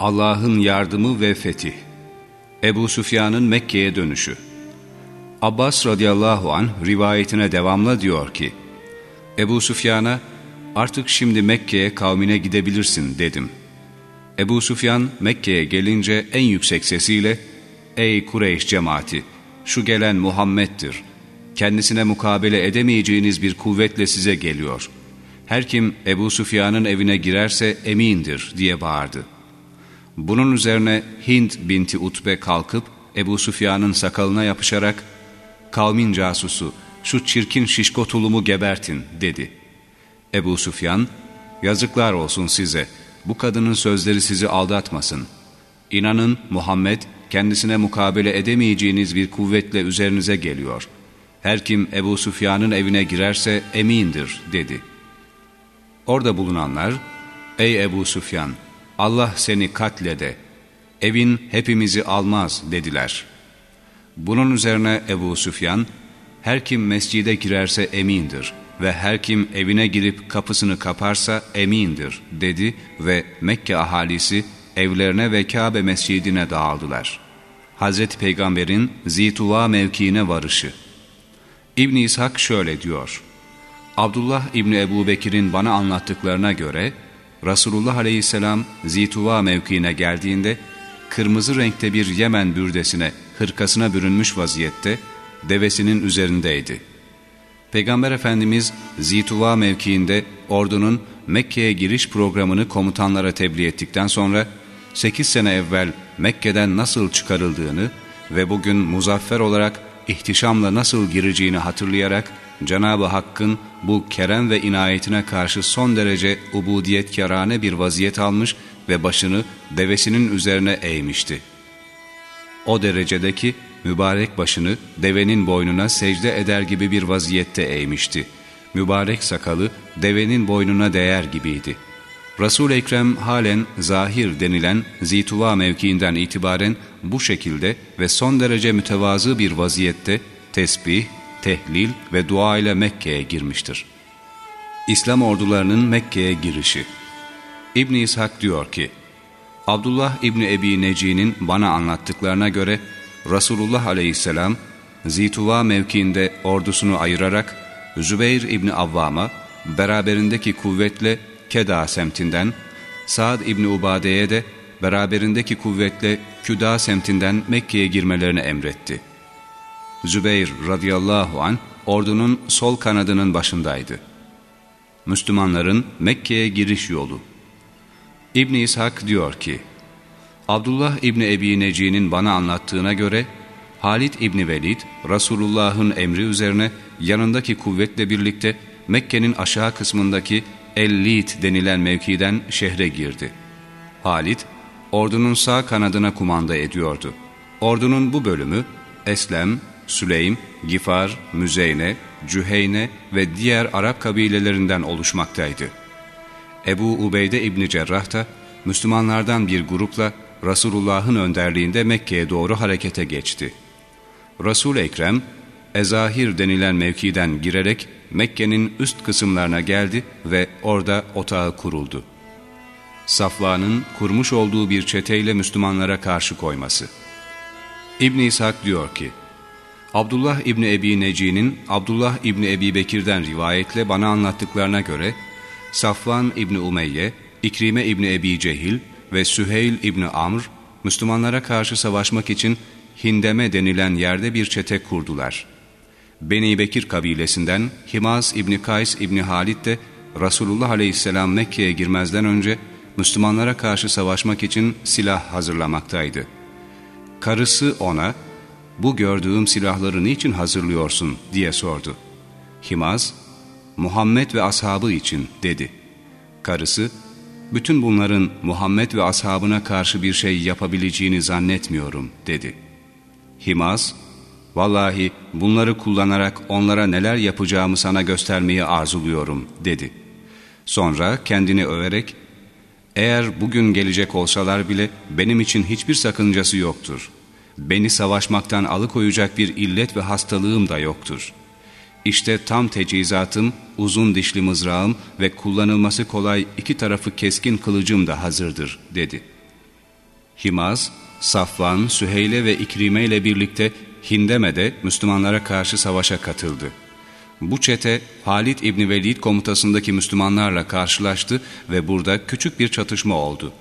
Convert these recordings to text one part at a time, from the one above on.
Allah'ın yardımı ve fetih Ebu Süfyan'ın Mekke'ye dönüşü Abbas radıyallahu an rivayetine devamla diyor ki Ebu Süfyan'a artık şimdi Mekke'ye kavmine gidebilirsin dedim. Ebu Süfyan Mekke'ye gelince en yüksek sesiyle Ey Kureyş cemaati şu gelen Muhammed'dir. Kendisine mukabele edemeyeceğiniz bir kuvvetle size geliyor. Her kim Ebu Süfyan'ın evine girerse emindir diye bağırdı. Bunun üzerine Hind binti Utbe kalkıp Ebu Süfyan'ın sakalına yapışarak kavmin casusu şu çirkin şişko tulumu gebertin dedi. Ebu Süfyan yazıklar olsun size bu kadının sözleri sizi aldatmasın. İnanın Muhammed kendisine mukabele edemeyeceğiniz bir kuvvetle üzerinize geliyor. Her kim Ebu Süfyan'ın evine girerse emindir dedi. Orada bulunanlar ey Ebu Süfyan Allah seni katlede evin hepimizi almaz dediler. Bunun üzerine Ebu Süfyan her kim mescide girerse emindir ve her kim evine girip kapısını kaparsa emindir dedi ve Mekke ahalisi evlerine ve Kabe mescidine dağıldılar. Hazreti Peygamber'in Zituva mevkiine varışı ibn İshak şöyle diyor. Abdullah İbni Ebu Bekir'in bana anlattıklarına göre Resulullah Aleyhisselam Zituva mevkiine geldiğinde kırmızı renkte bir Yemen bürdesine, hırkasına bürünmüş vaziyette devesinin üzerindeydi. Peygamber Efendimiz Zituva mevkiinde ordunun Mekke'ye giriş programını komutanlara tebliğ ettikten sonra 8 sene evvel Mekke'den nasıl çıkarıldığını ve bugün muzaffer olarak ihtişamla nasıl gireceğini hatırlayarak Cenab-ı Hakk'ın bu kerem ve inayetine karşı son derece ubudiyetkarane bir vaziyet almış ve başını devesinin üzerine eğmişti. O derecedeki mübarek başını devenin boynuna secde eder gibi bir vaziyette eğmişti. Mübarek sakalı devenin boynuna değer gibiydi. Resul-i Ekrem halen zahir denilen zituva mevkiinden itibaren bu şekilde ve son derece mütevazı bir vaziyette tesbih, tehlil ve dua ile Mekke'ye girmiştir. İslam ordularının Mekke'ye girişi İbn İshak diyor ki, Abdullah İbni Ebi Neci'nin bana anlattıklarına göre Resulullah aleyhisselam Zituva mevkiinde ordusunu ayırarak Zübeyir İbni Avvam'a beraberindeki kuvvetle Keda semtinden, Saad İbni Ubade'ye de beraberindeki kuvvetle Küda semtinden Mekke'ye girmelerini emretti. Zübeyir radıyallahu an ordunun sol kanadının başındaydı. Müslümanların Mekke'ye giriş yolu. İbn İshak diyor ki, Abdullah İbni Ebi Neci'nin bana anlattığına göre, Halid İbni Velid, Resulullah'ın emri üzerine yanındaki kuvvetle birlikte Mekke'nin aşağı kısmındaki El-Lit denilen mevkiden şehre girdi. Halid, ordunun sağ kanadına kumanda ediyordu. Ordunun bu bölümü, Eslem, Süleym, Gifar, Müzeyne, Cüheyne ve diğer Arap kabilelerinden oluşmaktaydı. Ebu Ubeyde İbni Cerrah da Müslümanlardan bir grupla Resulullah'ın önderliğinde Mekke'ye doğru harekete geçti. resul Ekrem, Ezahir denilen mevkiden girerek Mekke'nin üst kısımlarına geldi ve orada otağı kuruldu. Safla'nın kurmuş olduğu bir çeteyle Müslümanlara karşı koyması. İbn İshak diyor ki, Abdullah İbni Ebi Neci'nin Abdullah İbni Ebi Bekir'den rivayetle bana anlattıklarına göre Safvan İbni Umeyye, İkrime İbni Ebi Cehil ve Süheyl İbni Amr Müslümanlara karşı savaşmak için Hindeme denilen yerde bir çete kurdular. Beni Bekir kabilesinden Himaz İbni Kays İbni Halid de Resulullah Aleyhisselam Mekke'ye girmezden önce Müslümanlara karşı savaşmak için silah hazırlamaktaydı. Karısı ona, bu gördüğüm silahları niçin hazırlıyorsun diye sordu. Himaz, Muhammed ve ashabı için dedi. Karısı, bütün bunların Muhammed ve ashabına karşı bir şey yapabileceğini zannetmiyorum dedi. Himaz, vallahi bunları kullanarak onlara neler yapacağımı sana göstermeyi arzuluyorum dedi. Sonra kendini överek, eğer bugün gelecek olsalar bile benim için hiçbir sakıncası yoktur. Beni savaşmaktan alıkoyacak bir illet ve hastalığım da yoktur. İşte tam tecizatım, uzun dişli mızrağım ve kullanılması kolay iki tarafı keskin kılıcım da hazırdır, dedi. Himaz, Safvan, Süheyle ve İkrime ile birlikte Hindeme'de Müslümanlara karşı savaşa katıldı. Bu çete Halid İbni Velid komutasındaki Müslümanlarla karşılaştı ve burada küçük bir çatışma oldu.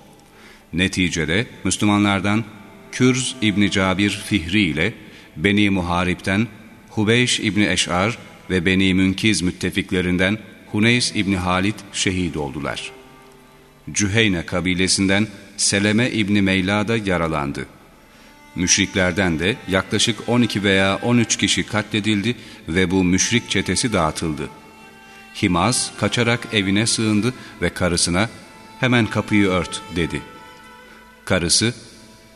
Neticede Müslümanlardan Kürz İbni Cabir Fihri ile Beni Muharip'ten Hubeyş İbni Eş'ar ve Beni Münkiz müttefiklerinden Huneys İbni Halid şehit oldular. Cüheyne kabilesinden Seleme İbni Meyla da yaralandı. Müşriklerden de yaklaşık 12 veya 13 kişi katledildi ve bu müşrik çetesi dağıtıldı. Himaz kaçarak evine sığındı ve karısına hemen kapıyı ört dedi. Karısı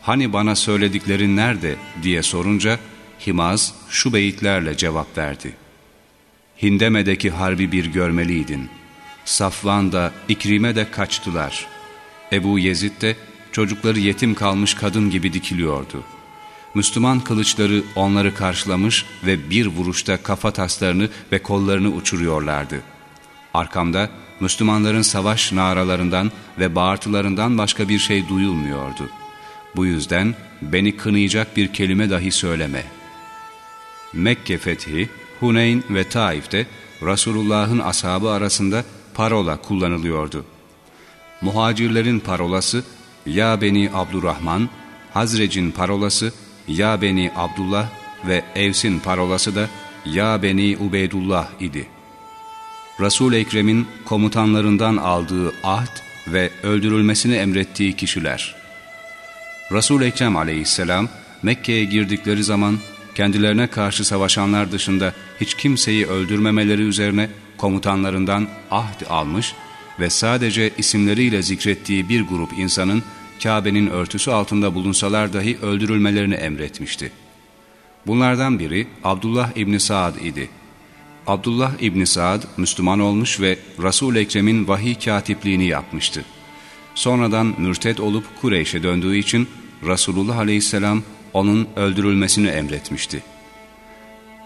hani bana söylediklerin nerede diye sorunca Himaz şu beyitlerle cevap verdi. Hindeme'deki harbi bir görmeliydin. Safvan da İkrime de kaçtılar. Ebu Yezid de çocukları yetim kalmış kadın gibi dikiliyordu. Müslüman kılıçları onları karşılamış ve bir vuruşta kafa taslarını ve kollarını uçuruyorlardı. Arkamda Müslümanların savaş naralarından ve bağırtılarından başka bir şey duyulmuyordu. Bu yüzden beni kınayacak bir kelime dahi söyleme. Mekke fethi, Huneyn ve Taif'te Resulullah'ın ashabı arasında parola kullanılıyordu. Muhacirlerin parolası Ya Beni Abdurrahman, Hazrec'in parolası Ya Beni Abdullah ve Evs'in parolası da Ya Beni Ubeydullah idi. Resul-i Ekrem'in komutanlarından aldığı ahd ve öldürülmesini emrettiği kişiler. Resul-i Ekrem aleyhisselam Mekke'ye girdikleri zaman kendilerine karşı savaşanlar dışında hiç kimseyi öldürmemeleri üzerine komutanlarından ahd almış ve sadece isimleriyle zikrettiği bir grup insanın Kabe'nin örtüsü altında bulunsalar dahi öldürülmelerini emretmişti. Bunlardan biri Abdullah İbni Saad idi. Abdullah İbni Saad Müslüman olmuş ve Resul-i Ekrem'in vahiy katipliğini yapmıştı. Sonradan mürted olup Kureyş'e döndüğü için Resulullah Aleyhisselam onun öldürülmesini emretmişti.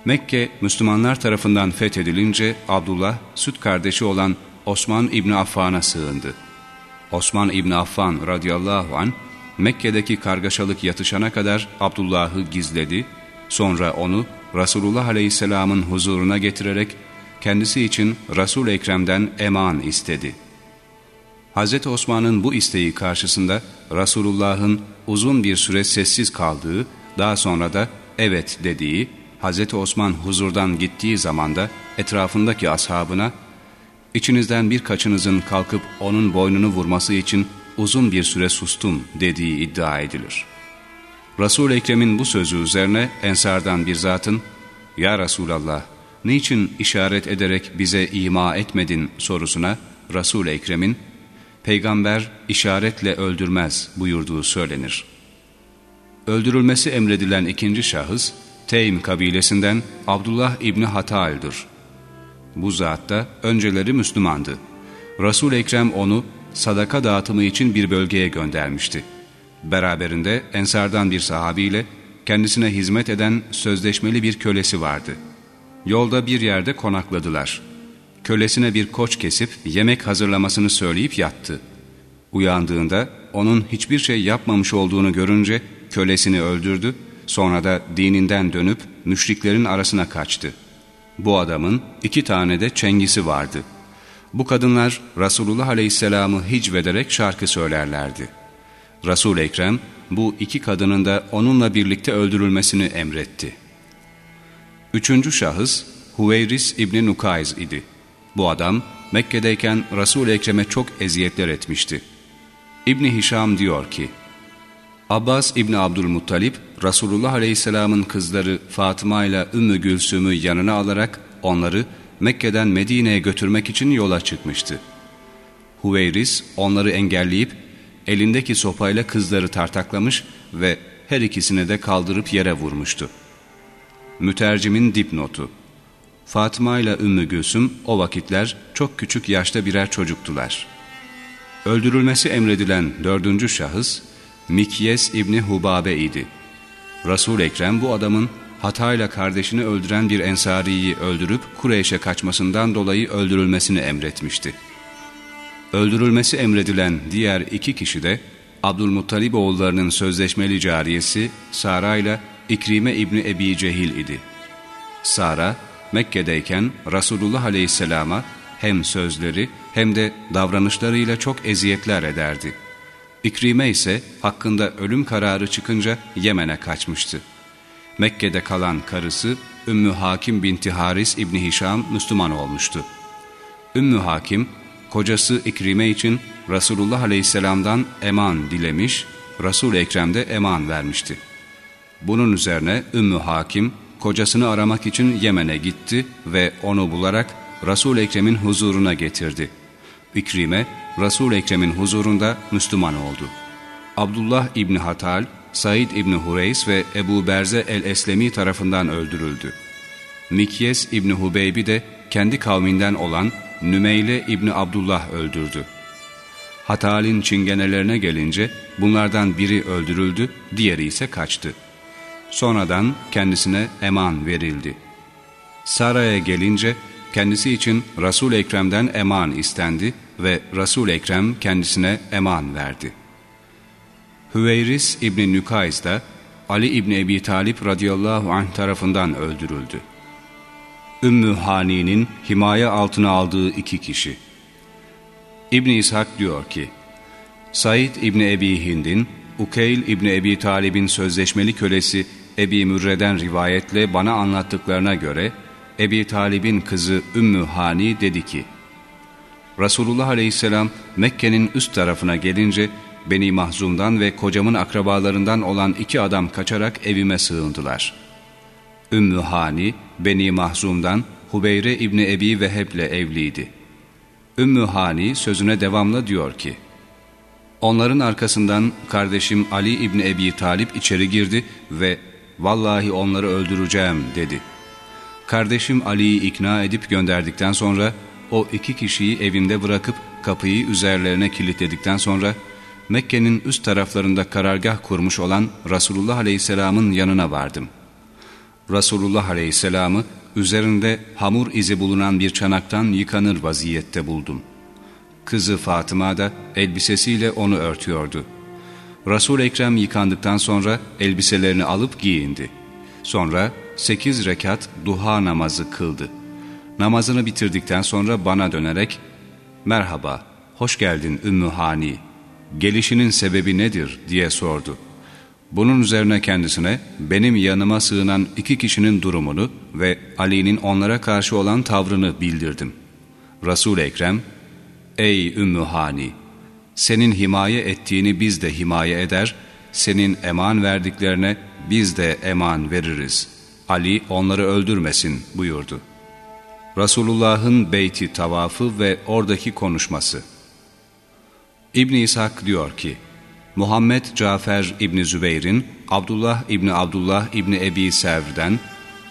Mekke Müslümanlar tarafından fethedilince Abdullah süt kardeşi olan Osman İbni Affan'a sığındı. Osman İbni Affan radıyallahu an Mekke'deki kargaşalık yatışana kadar Abdullah'ı gizledi, sonra onu Resulullah Aleyhisselam'ın huzuruna getirerek kendisi için Resul Ekrem'den eman istedi. Hz. Osman'ın bu isteği karşısında Resulullah'ın uzun bir süre sessiz kaldığı, daha sonra da evet dediği, Hz. Osman huzurdan gittiği zamanda etrafındaki ashabına İçinizden birkaçınızın kalkıp onun boynunu vurması için uzun bir süre sustum dediği iddia edilir. Resul-i Ekrem'in bu sözü üzerine Ensardan bir zatın, ''Ya Resulallah, niçin işaret ederek bize ima etmedin?'' sorusuna Resul-i Ekrem'in, ''Peygamber işaretle öldürmez.'' buyurduğu söylenir. Öldürülmesi emredilen ikinci şahıs, Teym kabilesinden Abdullah İbni Hatal'dır. Bu zat da önceleri Müslümandı. Resul Ekrem onu sadaka dağıtımı için bir bölgeye göndermişti. Beraberinde Ensardan bir sahabiyle kendisine hizmet eden sözleşmeli bir kölesi vardı. Yolda bir yerde konakladılar. Kölesine bir koç kesip yemek hazırlamasını söyleyip yattı. Uyandığında onun hiçbir şey yapmamış olduğunu görünce kölesini öldürdü, sonra da dininden dönüp müşriklerin arasına kaçtı.'' Bu adamın iki tane de çengisi vardı. Bu kadınlar Resulullah Aleyhisselam'ı hicvederek şarkı söylerlerdi. Resul Ekrem bu iki kadının da onunla birlikte öldürülmesini emretti. Üçüncü şahıs Huveyris İbni Nukayz idi. Bu adam Mekke'deyken Resul Ekrem'e çok eziyetler etmişti. İbni Hişam diyor ki, Abbas İbni Abdülmuttalip, Resulullah Aleyhisselam'ın kızları Fatıma ile Ümmü Gülsüm'ü yanına alarak onları Mekke'den Medine'ye götürmek için yola çıkmıştı. Huveyris onları engelleyip elindeki sopayla kızları tartaklamış ve her ikisini de kaldırıp yere vurmuştu. Mütercimin dipnotu Fatıma ile Ümmü Gülsüm o vakitler çok küçük yaşta birer çocuktular. Öldürülmesi emredilen dördüncü şahıs Mikyes İbni Hubabe idi. resul Ekrem bu adamın hatayla kardeşini öldüren bir ensariyi öldürüp Kureyş'e kaçmasından dolayı öldürülmesini emretmişti. Öldürülmesi emredilen diğer iki kişi de Abdülmuttalib oğullarının sözleşmeli cariyesi Sara ile İkrime İbni Ebi Cehil idi. Sara, Mekke'deyken Resulullah Aleyhisselam'a hem sözleri hem de davranışlarıyla çok eziyetler ederdi. İkrime ise hakkında ölüm kararı çıkınca Yemen'e kaçmıştı. Mekke'de kalan karısı Ümmü Hakim binti Haris İbni Hişam Müslüman olmuştu. Ümmü Hakim, kocası İkrime için Resulullah Aleyhisselam'dan eman dilemiş, Resul-i Ekrem'de eman vermişti. Bunun üzerine Ümmü Hakim, kocasını aramak için Yemen'e gitti ve onu bularak Resul-i Ekrem'in huzuruna getirdi. İkrime, Resul-i Ekrem'in huzurunda Müslüman oldu. Abdullah İbni Hatal, Said İbni Hureys ve Ebu Berze el-Eslemi tarafından öldürüldü. Mikyes İbni Hubeybi de kendi kavminden olan Nümeyle İbni Abdullah öldürdü. Hatal'in çingenelerine gelince bunlardan biri öldürüldü, diğeri ise kaçtı. Sonradan kendisine eman verildi. Sara'ya gelince kendisi için Resul Ekrem'den eman istendi ve Resul Ekrem kendisine eman verdi. Hüveyris İbni Nükays da Ali İbni Ebi Talip radıyallahu anh tarafından öldürüldü. Ümmü Hani'nin himaye altına aldığı iki kişi. İbni İshak diyor ki, Said İbni Ebi Hind'in, Ukeyl İbni Ebi Talib'in sözleşmeli kölesi Ebi Mürre'den rivayetle bana anlattıklarına göre, Ebi Talib'in kızı Ümmü Hani dedi ki, Resulullah Aleyhisselam Mekke'nin üst tarafına gelince, Beni Mahzum'dan ve kocamın akrabalarından olan iki adam kaçarak evime sığındılar. Ümmü Hani, Beni Mahzum'dan Hubeyre İbni Ebi Veheb'le evliydi. Ümmü Hani sözüne devamlı diyor ki, Onların arkasından kardeşim Ali İbni Ebi Talip içeri girdi ve ''Vallahi onları öldüreceğim'' dedi. Kardeşim Ali'yi ikna edip gönderdikten sonra o iki kişiyi evimde bırakıp kapıyı üzerlerine kilitledikten sonra Mekke'nin üst taraflarında karargah kurmuş olan Resulullah Aleyhisselam'ın yanına vardım. Resulullah Aleyhisselam'ı üzerinde hamur izi bulunan bir çanaktan yıkanır vaziyette buldum. Kızı Fatıma da elbisesiyle onu örtüyordu. Resul Ekrem yıkandıktan sonra elbiselerini alıp giyindi. Sonra sekiz rekat duha namazı kıldı. Namazını bitirdikten sonra bana dönerek, ''Merhaba, hoş geldin Ümmü Hani, gelişinin sebebi nedir?'' diye sordu. Bunun üzerine kendisine benim yanıma sığınan iki kişinin durumunu ve Ali'nin onlara karşı olan tavrını bildirdim. Resul-i Ekrem, ''Ey Ümmü Hani, senin himaye ettiğini biz de himaye eder, senin eman verdiklerine biz de eman veririz. Ali onları öldürmesin buyurdu. Resulullah'ın beyti tavafı ve oradaki konuşması. İbn İshak diyor ki, Muhammed Cafer İbni Zübeyir'in Abdullah İbni Abdullah İbni Ebi Sevr'den,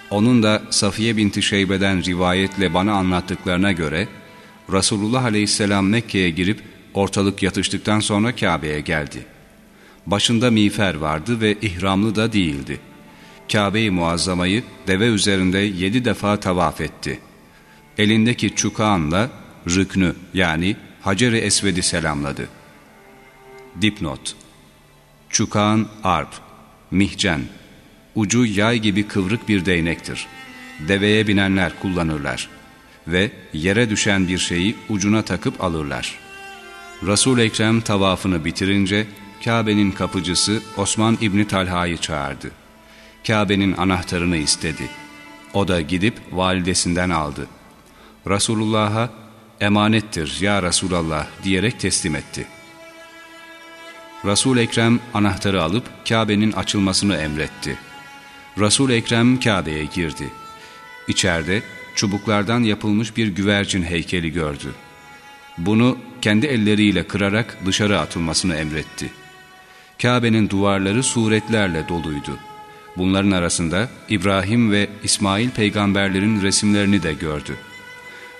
onun da Safiye binti Şeybe'den rivayetle bana anlattıklarına göre, Resulullah Aleyhisselam Mekke'ye girip ortalık yatıştıktan sonra Kabe'ye geldi. Başında miğfer vardı ve ihramlı da değildi. Kabe-i Muazzama'yı deve üzerinde yedi defa tavaf etti. Elindeki çukağınla rüknü yani Hacer-i Esved'i selamladı. Dipnot Çukağın arp, mihcen, ucu yay gibi kıvrık bir değnektir. Deveye binenler kullanırlar ve yere düşen bir şeyi ucuna takıp alırlar. Resul-i Ekrem tavafını bitirince Kabe'nin kapıcısı Osman İbni Talha'yı çağırdı. Kabe'nin anahtarını istedi. O da gidip validesinden aldı. Resulullah'a emanettir ya Resulallah diyerek teslim etti. Resul Ekrem anahtarı alıp Kabe'nin açılmasını emretti. Resul Ekrem Kabe'ye girdi. İçeride çubuklardan yapılmış bir güvercin heykeli gördü. Bunu kendi elleriyle kırarak dışarı atılmasını emretti. Kabe'nin duvarları suretlerle doluydu. Bunların arasında İbrahim ve İsmail peygamberlerin resimlerini de gördü.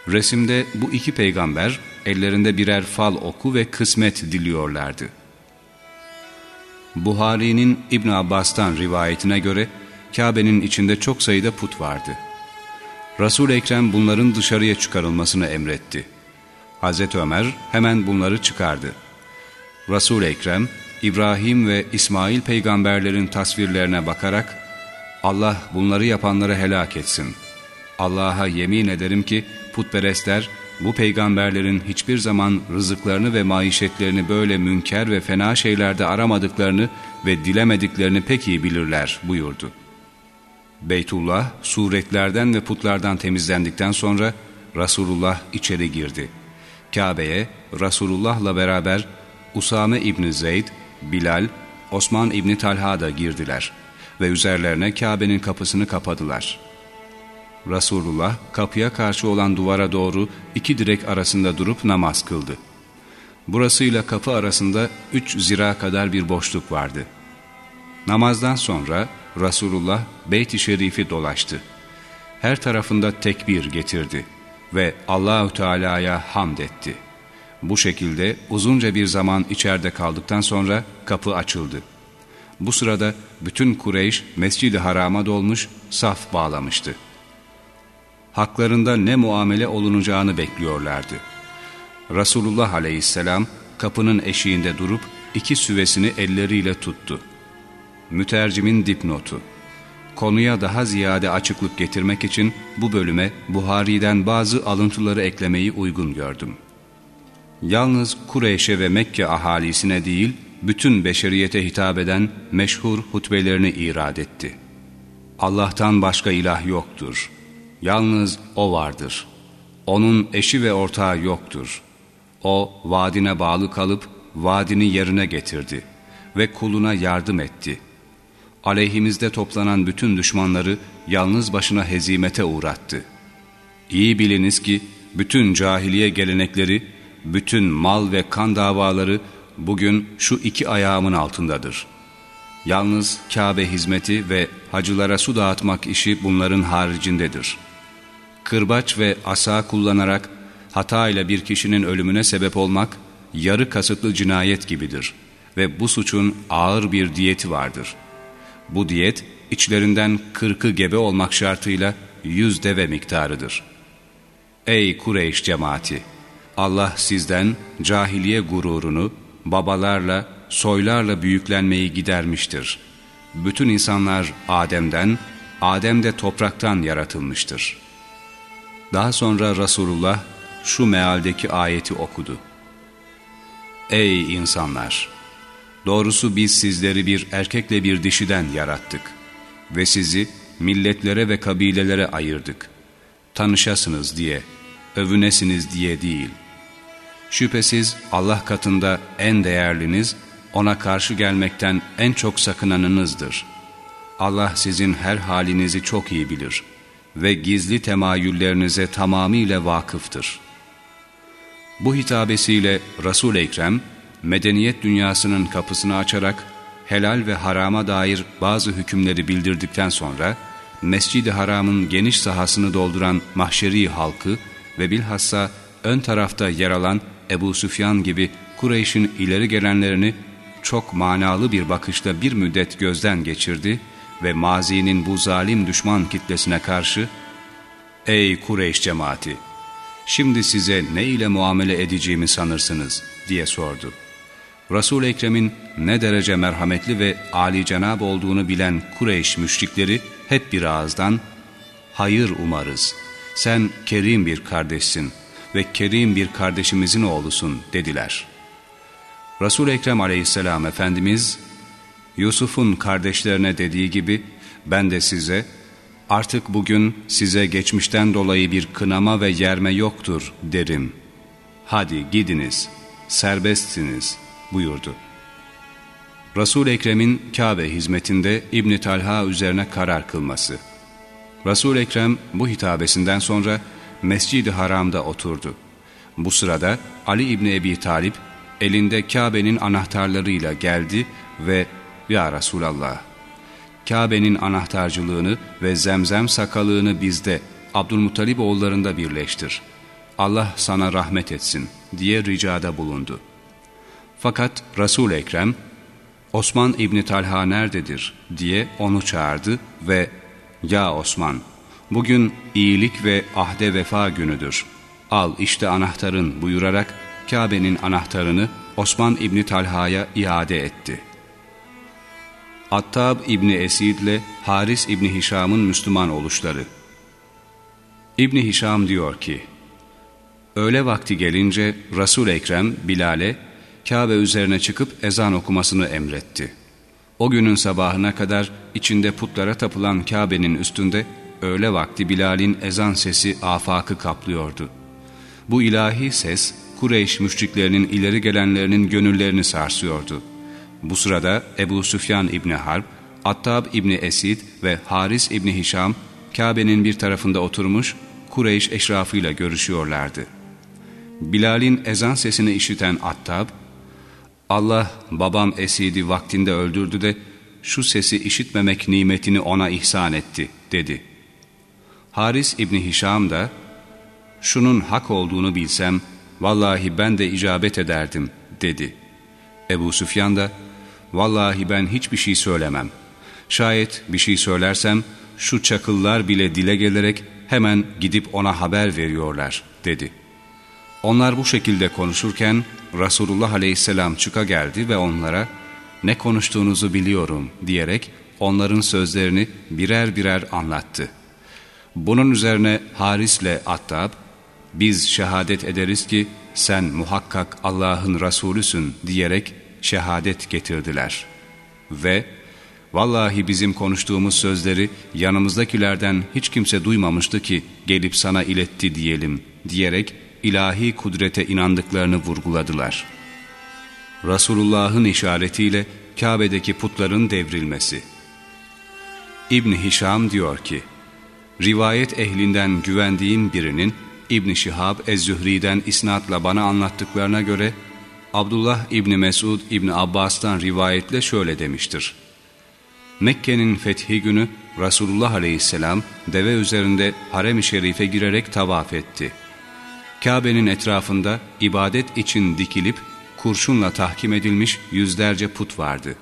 Resimde bu iki peygamber ellerinde birer fal oku ve kısmet diliyorlardı. Buhari'nin İbn Abbas'tan rivayetine göre Kabe'nin içinde çok sayıda put vardı. Resul Ekrem bunların dışarıya çıkarılmasını emretti. Hazreti Ömer hemen bunları çıkardı. Resul Ekrem İbrahim ve İsmail peygamberlerin tasvirlerine bakarak Allah bunları yapanları helak etsin. Allah'a yemin ederim ki putperestler bu peygamberlerin hiçbir zaman rızıklarını ve maişetlerini böyle münker ve fena şeylerde aramadıklarını ve dilemediklerini pek iyi bilirler buyurdu. Beytullah suretlerden ve putlardan temizlendikten sonra Resulullah içeri girdi. Kabe'ye Resulullah'la beraber Usame İbni Zeyd, Bilal, Osman İbni Talha da girdiler ve üzerlerine Kabe'nin kapısını kapadılar. Resulullah kapıya karşı olan duvara doğru iki direk arasında durup namaz kıldı. Burasıyla kapı arasında üç zira kadar bir boşluk vardı. Namazdan sonra Resulullah Beyt-i Şerif'i dolaştı. Her tarafında tekbir getirdi ve Allahü Teala'ya hamd etti. Bu şekilde uzunca bir zaman içeride kaldıktan sonra kapı açıldı. Bu sırada bütün Kureyş Mescid-i Haram'a dolmuş, saf bağlamıştı. Haklarında ne muamele olunacağını bekliyorlardı. Resulullah aleyhisselam kapının eşiğinde durup iki süvesini elleriyle tuttu. Mütercimin dipnotu Konuya daha ziyade açıklık getirmek için bu bölüme Buhari'den bazı alıntıları eklemeyi uygun gördüm. Yalnız Kureyş'e ve Mekke ahalisine değil, bütün beşeriyete hitap eden meşhur hutbelerini irad etti. Allah'tan başka ilah yoktur. Yalnız O vardır. Onun eşi ve ortağı yoktur. O vaadine bağlı kalıp vaadini yerine getirdi ve kuluna yardım etti. Aleyhimizde toplanan bütün düşmanları yalnız başına hezimete uğrattı. İyi biliniz ki bütün cahiliye gelenekleri, bütün mal ve kan davaları bugün şu iki ayağımın altındadır. Yalnız Kabe hizmeti ve hacılara su dağıtmak işi bunların haricindedir. Kırbaç ve asa kullanarak hata ile bir kişinin ölümüne sebep olmak yarı kasıtlı cinayet gibidir ve bu suçun ağır bir diyeti vardır. Bu diyet içlerinden kırkı gebe olmak şartıyla yüz deve miktarıdır. Ey Kureyş cemaati! Allah sizden cahiliye gururunu, babalarla, soylarla büyüklenmeyi gidermiştir. Bütün insanlar Adem'den, Adem de topraktan yaratılmıştır. Daha sonra Resulullah şu mealdeki ayeti okudu. Ey insanlar! Doğrusu biz sizleri bir erkekle bir dişiden yarattık ve sizi milletlere ve kabilelere ayırdık. Tanışasınız diye, övünesiniz diye değil.'' Şüphesiz Allah katında en değerliniz, ona karşı gelmekten en çok sakınanınızdır. Allah sizin her halinizi çok iyi bilir ve gizli temayüllerinize tamamıyla vakıftır. Bu hitabesiyle Resul-i Ekrem, medeniyet dünyasının kapısını açarak helal ve harama dair bazı hükümleri bildirdikten sonra, Mescid-i Haram'ın geniş sahasını dolduran mahşeri halkı ve bilhassa ön tarafta yer alan Ebu Süfyan gibi Kureyş'in ileri gelenlerini çok manalı bir bakışla bir müddet gözden geçirdi ve mazinin bu zalim düşman kitlesine karşı ''Ey Kureyş cemaati, şimdi size ne ile muamele edeceğimi sanırsınız?'' diye sordu. Resul Ekrem'in ne derece merhametli ve âli cenab olduğunu bilen Kureyş müşrikleri hep bir ağızdan ''Hayır umarız, sen kerim bir kardeşsin.'' ve kerim bir kardeşimizin oğlusun dediler. Resul-i Ekrem aleyhisselam Efendimiz, Yusuf'un kardeşlerine dediği gibi ben de size artık bugün size geçmişten dolayı bir kınama ve yerme yoktur derim. Hadi gidiniz, serbestsiniz buyurdu. Resul-i Ekrem'in Kabe hizmetinde İbn Talha üzerine karar kılması. Resul-i Ekrem bu hitabesinden sonra Mescid-i Haram'da oturdu. Bu sırada Ali İbni Ebi Talip elinde Kabe'nin anahtarlarıyla geldi ve ''Ya Resulallah, Kabe'nin anahtarcılığını ve zemzem sakalığını bizde, Abdülmuttalip oğullarında birleştir. Allah sana rahmet etsin.'' diye ricada bulundu. Fakat resul Ekrem, Osman İbni Talha nerededir diye onu çağırdı ve ''Ya Osman, Bugün iyilik ve ahde vefa günüdür. Al işte anahtarın buyurarak Kabe'nin anahtarını Osman İbni Talha'ya iade etti. Attab İbni Esid ile Haris İbni Hişam'ın Müslüman oluşları İbni Hişam diyor ki, Öğle vakti gelince Resul Ekrem Bilal'e Kabe üzerine çıkıp ezan okumasını emretti. O günün sabahına kadar içinde putlara tapılan Kabe'nin üstünde öğle vakti Bilal'in ezan sesi afakı kaplıyordu. Bu ilahi ses Kureyş müşriklerinin ileri gelenlerinin gönüllerini sarsıyordu. Bu sırada Ebu Süfyan İbni Harp, Attab İbni Esid ve Haris İbni Hişam Kabe'nin bir tarafında oturmuş Kureyş eşrafıyla görüşüyorlardı. Bilal'in ezan sesini işiten Attab, Allah babam Esid'i vaktinde öldürdü de şu sesi işitmemek nimetini ona ihsan etti dedi. Haris İbni Hişam da şunun hak olduğunu bilsem vallahi ben de icabet ederdim dedi. Ebu Süfyan da vallahi ben hiçbir şey söylemem. Şayet bir şey söylersem şu çakıllar bile dile gelerek hemen gidip ona haber veriyorlar dedi. Onlar bu şekilde konuşurken Resulullah aleyhisselam çıka geldi ve onlara ne konuştuğunuzu biliyorum diyerek onların sözlerini birer birer anlattı. Bunun üzerine Haris ile Attab, biz şehadet ederiz ki sen muhakkak Allah'ın Resulüsün diyerek şehadet getirdiler. Ve vallahi bizim konuştuğumuz sözleri yanımızdakilerden hiç kimse duymamıştı ki gelip sana iletti diyelim diyerek ilahi kudrete inandıklarını vurguladılar. Resulullah'ın işaretiyle Kabe'deki putların devrilmesi. İbn Hişam diyor ki, rivayet ehlinden güvendiğim birinin İbn Şihab Ez-Zühri'den isnatla bana anlattıklarına göre Abdullah İbni Mesud İbni Abbas'tan rivayetle şöyle demiştir. Mekke'nin fethi günü Resulullah Aleyhisselam deve üzerinde harem-i şerife girerek tavaf etti. Kabe'nin etrafında ibadet için dikilip kurşunla tahkim edilmiş yüzlerce put vardı.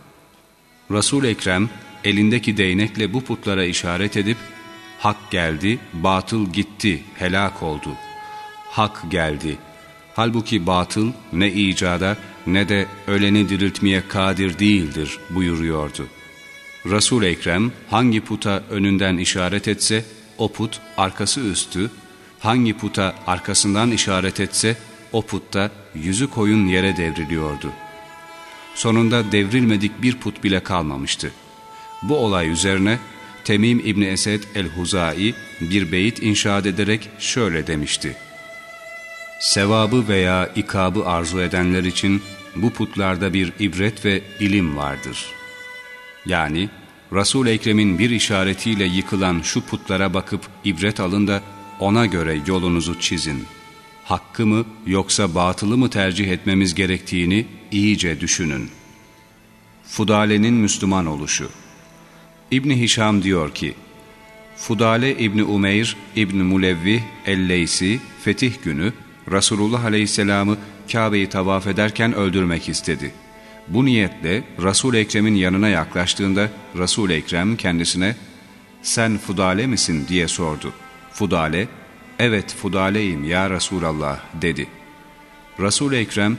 resul Ekrem elindeki değnekle bu putlara işaret edip Hak geldi, batıl gitti, helak oldu. Hak geldi. Halbuki batıl ne icada ne de öleni diriltmeye kadir değildir buyuruyordu. resul Ekrem hangi puta önünden işaret etse o put arkası üstü, hangi puta arkasından işaret etse o putta yüzü koyun yere devriliyordu. Sonunda devrilmedik bir put bile kalmamıştı. Bu olay üzerine Temim İbni Esed el-Huzai bir beyit inşaat ederek şöyle demişti. Sevabı veya ikabı arzu edenler için bu putlarda bir ibret ve ilim vardır. Yani Resul-i Ekrem'in bir işaretiyle yıkılan şu putlara bakıp ibret alın da ona göre yolunuzu çizin. Hakkı mı yoksa batılı mı tercih etmemiz gerektiğini iyice düşünün. Fudale'nin Müslüman oluşu İbni Hişam diyor ki, Fudale İbni Umeyr İbni Mulevvih El-Leysi fetih günü Resulullah Aleyhisselam'ı Kabe'yi tavaf ederken öldürmek istedi. Bu niyetle Resul-i Ekrem'in yanına yaklaştığında Resul-i Ekrem kendisine ''Sen Fudale misin?'' diye sordu. Fudale ''Evet Fudale'yim ya Resulallah'' dedi. Resul-i Ekrem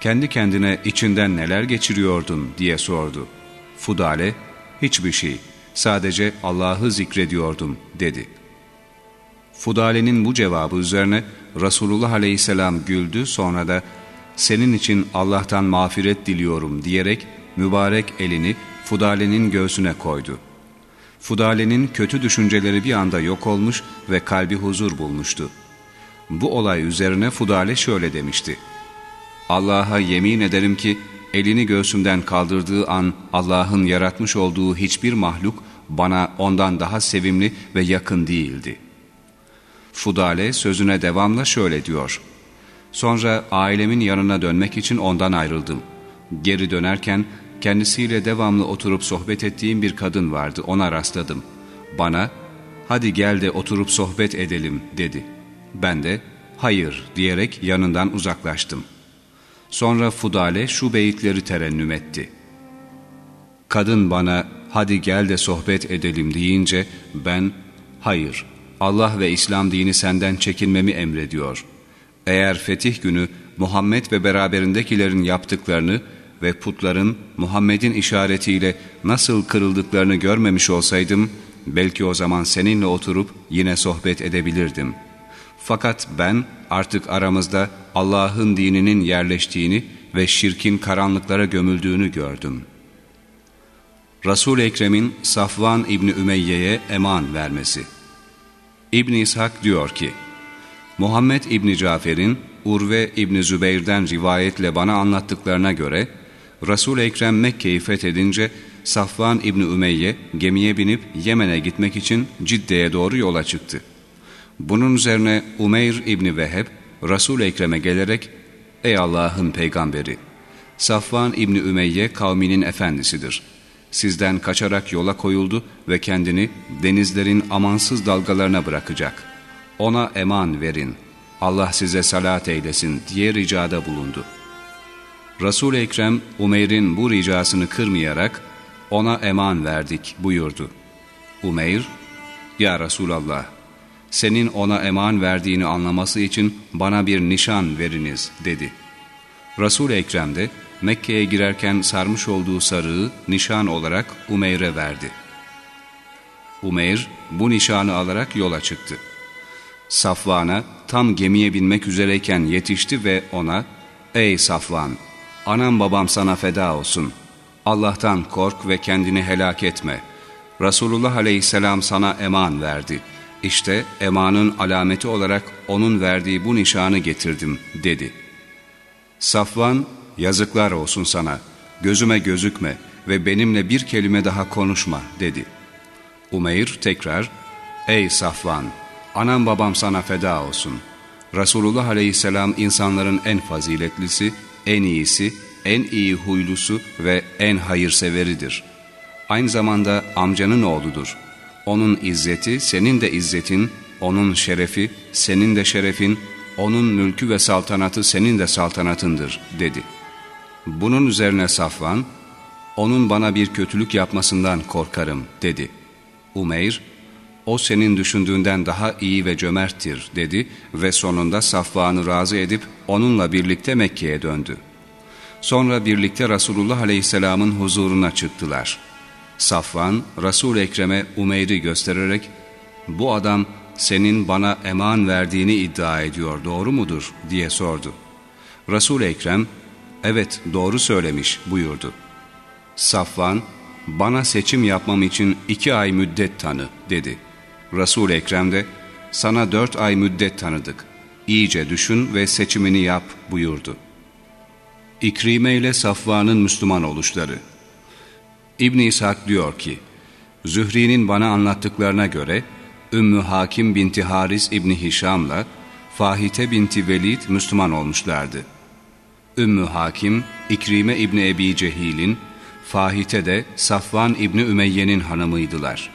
kendi kendine içinden neler geçiriyordun diye sordu. Fudale hiçbir şey, sadece Allah'ı zikrediyordum dedi. Fudale'nin bu cevabı üzerine Resulullah aleyhisselam güldü sonra da senin için Allah'tan mağfiret diliyorum diyerek mübarek elini Fudale'nin göğsüne koydu. Fudale'nin kötü düşünceleri bir anda yok olmuş ve kalbi huzur bulmuştu. Bu olay üzerine Fudale şöyle demişti. Allah'a yemin ederim ki elini göğsümden kaldırdığı an Allah'ın yaratmış olduğu hiçbir mahluk bana ondan daha sevimli ve yakın değildi. Fudale sözüne devamla şöyle diyor. Sonra ailemin yanına dönmek için ondan ayrıldım. Geri dönerken kendisiyle devamlı oturup sohbet ettiğim bir kadın vardı ona rastladım. Bana hadi gel de oturup sohbet edelim dedi. Ben de hayır diyerek yanından uzaklaştım.'' Sonra Fudale şu beyitleri terennüm etti. Kadın bana hadi gel de sohbet edelim deyince ben hayır Allah ve İslam dini senden çekinmemi emrediyor. Eğer fetih günü Muhammed ve beraberindekilerin yaptıklarını ve putların Muhammed'in işaretiyle nasıl kırıldıklarını görmemiş olsaydım, belki o zaman seninle oturup yine sohbet edebilirdim. Fakat ben artık aramızda Allah'ın dininin yerleştiğini ve şirkin karanlıklara gömüldüğünü gördüm. Resul-i Ekrem'in Safvan İbni Ümeyye'ye eman vermesi İbn İshak diyor ki, Muhammed İbni Cafer'in Urve İbni Zübeyr'den rivayetle bana anlattıklarına göre, Resul-i Ekrem Mekke'yi fethedince Safvan İbni Ümeyye gemiye binip Yemen'e gitmek için Cidde'ye doğru yola çıktı. Bunun üzerine Umeyr İbni Veheb, Resul-i Ekrem'e gelerek, Ey Allah'ın peygamberi! Safvan İbni Ümeyye kavminin efendisidir. Sizden kaçarak yola koyuldu ve kendini denizlerin amansız dalgalarına bırakacak. Ona eman verin, Allah size salat eylesin diye ricada bulundu. Resul-i Ekrem Umeyr'in bu ricasını kırmayarak ona eman verdik buyurdu. Umeyr, Ya Resulallah, senin ona eman verdiğini anlaması için bana bir nişan veriniz dedi. Resul-i Ekrem de Mekke'ye girerken sarmış olduğu sarığı nişan olarak Umeyr'e verdi. Umeyr bu nişanı alarak yola çıktı. Safvan'a tam gemiye binmek üzereyken yetişti ve ona ''Ey Safvan, anam babam sana feda olsun. Allah'tan kork ve kendini helak etme. Resulullah aleyhisselam sana eman verdi. İşte emanın alameti olarak onun verdiği bu nişanı getirdim.'' dedi. Safvan yazıklar olsun sana, gözüme gözükme ve benimle bir kelime daha konuşma dedi. Umeyr tekrar, ey Safvan, anam babam sana feda olsun. Resulullah aleyhisselam insanların en faziletlisi, en iyisi, en iyi huylusu ve en hayırseveridir. Aynı zamanda amcanın oğludur. Onun izzeti senin de izzetin, onun şerefi senin de şerefin, onun mülkü ve saltanatı senin de saltanatındır dedi.'' Bunun üzerine Safvan, onun bana bir kötülük yapmasından korkarım dedi. Umeyr, o senin düşündüğünden daha iyi ve cömerttir dedi ve sonunda Safvan'ı razı edip onunla birlikte Mekke'ye döndü. Sonra birlikte Resulullah Aleyhisselam'ın huzuruna çıktılar. Safvan, resul Ekrem'e Umeyr'i göstererek, bu adam senin bana eman verdiğini iddia ediyor doğru mudur diye sordu. resul Ekrem, evet doğru söylemiş buyurdu. Safvan, bana seçim yapmam için iki ay müddet tanı dedi. Resul-i Ekrem de, sana dört ay müddet tanıdık. İyice düşün ve seçimini yap buyurdu. İkrime ile Safvan'ın Müslüman oluşları İbn İshak diyor ki, Zühri'nin bana anlattıklarına göre, Ümmü Hakim binti Haris İbni Hişam'la Fahite binti Velid Müslüman olmuşlardı.'' Ümmü Hakim, İkrime İbni Ebi Cehil'in, Fahite de Safvan İbni Ümeyye'nin hanımıydılar.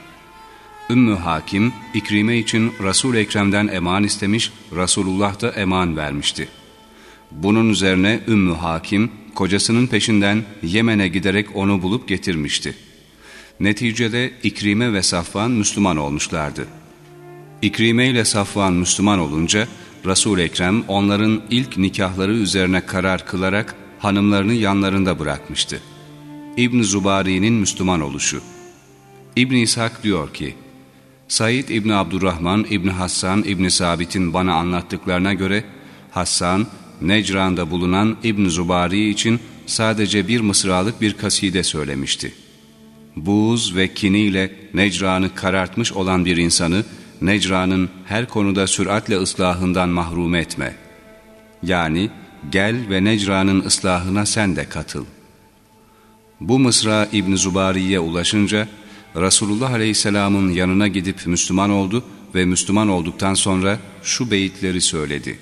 Ümmü Hakim, İkrime için Resul Ekrem'den eman istemiş, Resulullah da eman vermişti. Bunun üzerine Ümmü Hakim, kocasının peşinden Yemen'e giderek onu bulup getirmişti. Neticede İkrime ve Safvan Müslüman olmuşlardı. İkrime ile Safvan Müslüman olunca, resul Ekrem onların ilk nikahları üzerine karar kılarak hanımlarını yanlarında bırakmıştı. İbn Zubari'nin Müslüman oluşu İbn İshak diyor ki, Said İbn Abdurrahman İbn Hassan İbn Sabit'in bana anlattıklarına göre Hassan, Necran'da bulunan İbn Zubari için sadece bir mısralık bir kaside söylemişti. Buğz ve kiniyle Necran'ı karartmış olan bir insanı Necra'nın her konuda süratle ıslahından mahrum etme. Yani gel ve Necra'nın ıslahına sen de katıl. Bu mısra İbn Zubari'ye ulaşınca Resulullah Aleyhisselam'ın yanına gidip Müslüman oldu ve Müslüman olduktan sonra şu beyitleri söyledi.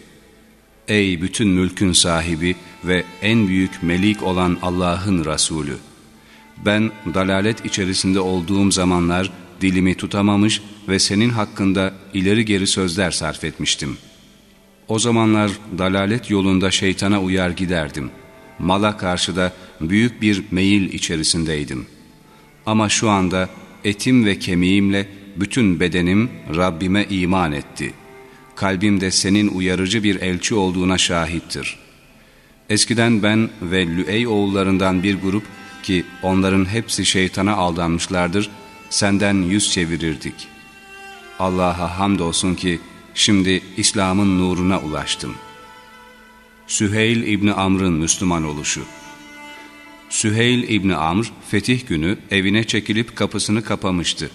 Ey bütün mülkün sahibi ve en büyük melik olan Allah'ın Resulü! Ben dalalet içerisinde olduğum zamanlar dilimi tutamamış ve senin hakkında ileri geri sözler sarf etmiştim. O zamanlar dalalet yolunda şeytana uyar giderdim. Mala karşı da büyük bir meyil içerisindeydim. Ama şu anda etim ve kemiğimle bütün bedenim Rabbime iman etti. Kalbim de senin uyarıcı bir elçi olduğuna şahittir. Eskiden ben ve Lüey oğullarından bir grup ki onların hepsi şeytana aldanmışlardır, senden yüz çevirirdik. Allah'a hamdolsun ki şimdi İslam'ın nuruna ulaştım. Süheyl İbni Amr'ın Müslüman oluşu Süheyl İbni Amr fetih günü evine çekilip kapısını kapamıştı.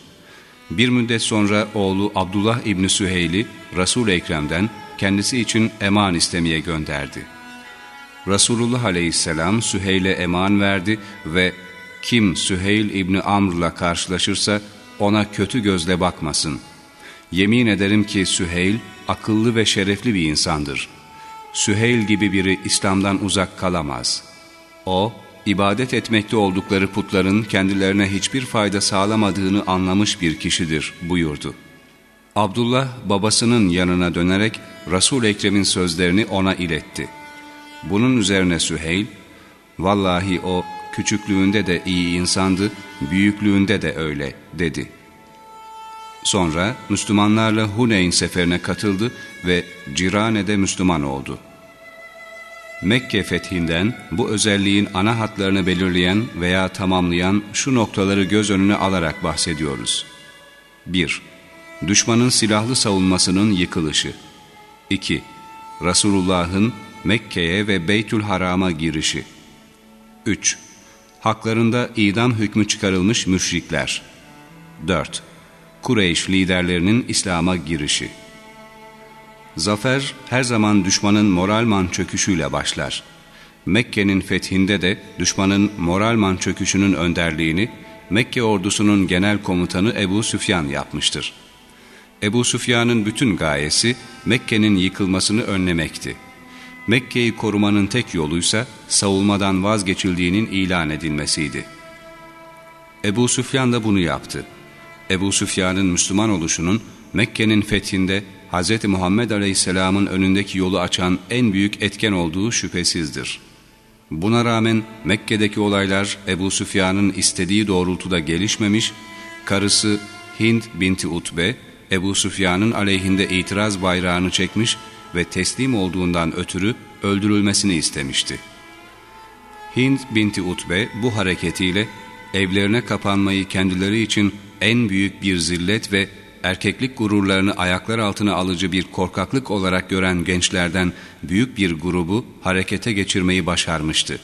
Bir müddet sonra oğlu Abdullah İbni Süheyl'i Resul-i Ekrem'den kendisi için eman istemeye gönderdi. Resulullah Aleyhisselam Süheyl'e eman verdi ve kim Süheyl İbni Amr'la karşılaşırsa ona kötü gözle bakmasın. Yemin ederim ki Süheyl akıllı ve şerefli bir insandır. Süheyl gibi biri İslam'dan uzak kalamaz. O, ibadet etmekte oldukları putların kendilerine hiçbir fayda sağlamadığını anlamış bir kişidir buyurdu. Abdullah babasının yanına dönerek Resul Ekrem'in sözlerini ona iletti. Bunun üzerine Süheyl, vallahi o küçüklüğünde de iyi insandı, büyüklüğünde de öyle dedi. Sonra Müslümanlarla Huneyn seferine katıldı ve Cirane'de Müslüman oldu. Mekke fethinden bu özelliğin ana hatlarını belirleyen veya tamamlayan şu noktaları göz önüne alarak bahsediyoruz. 1. Düşmanın silahlı savunmasının yıkılışı. 2. Resulullah'ın Mekke'ye ve Beytül Haram'a girişi. 3. Haklarında idam hükmü çıkarılmış müşrikler. 4. Kureyş liderlerinin İslam'a girişi. Zafer her zaman düşmanın moralman çöküşüyle başlar. Mekke'nin fethinde de düşmanın moralman çöküşünün önderliğini Mekke ordusunun genel komutanı Ebu Süfyan yapmıştır. Ebu Süfyan'ın bütün gayesi Mekke'nin yıkılmasını önlemekti. Mekke'yi korumanın tek yoluysa savunmadan vazgeçildiğinin ilan edilmesiydi. Ebu Süfyan da bunu yaptı. Ebu Süfyan'ın Müslüman oluşunun Mekke'nin fethinde Hz. Muhammed Aleyhisselam'ın önündeki yolu açan en büyük etken olduğu şüphesizdir. Buna rağmen Mekke'deki olaylar Ebu Süfyan'ın istediği doğrultuda gelişmemiş, karısı Hind binti Utbe, Ebu Süfyan'ın aleyhinde itiraz bayrağını çekmiş ve teslim olduğundan ötürü öldürülmesini istemişti. Hind binti Utbe bu hareketiyle evlerine kapanmayı kendileri için en büyük bir zillet ve erkeklik gururlarını ayaklar altına alıcı bir korkaklık olarak gören gençlerden büyük bir grubu harekete geçirmeyi başarmıştı.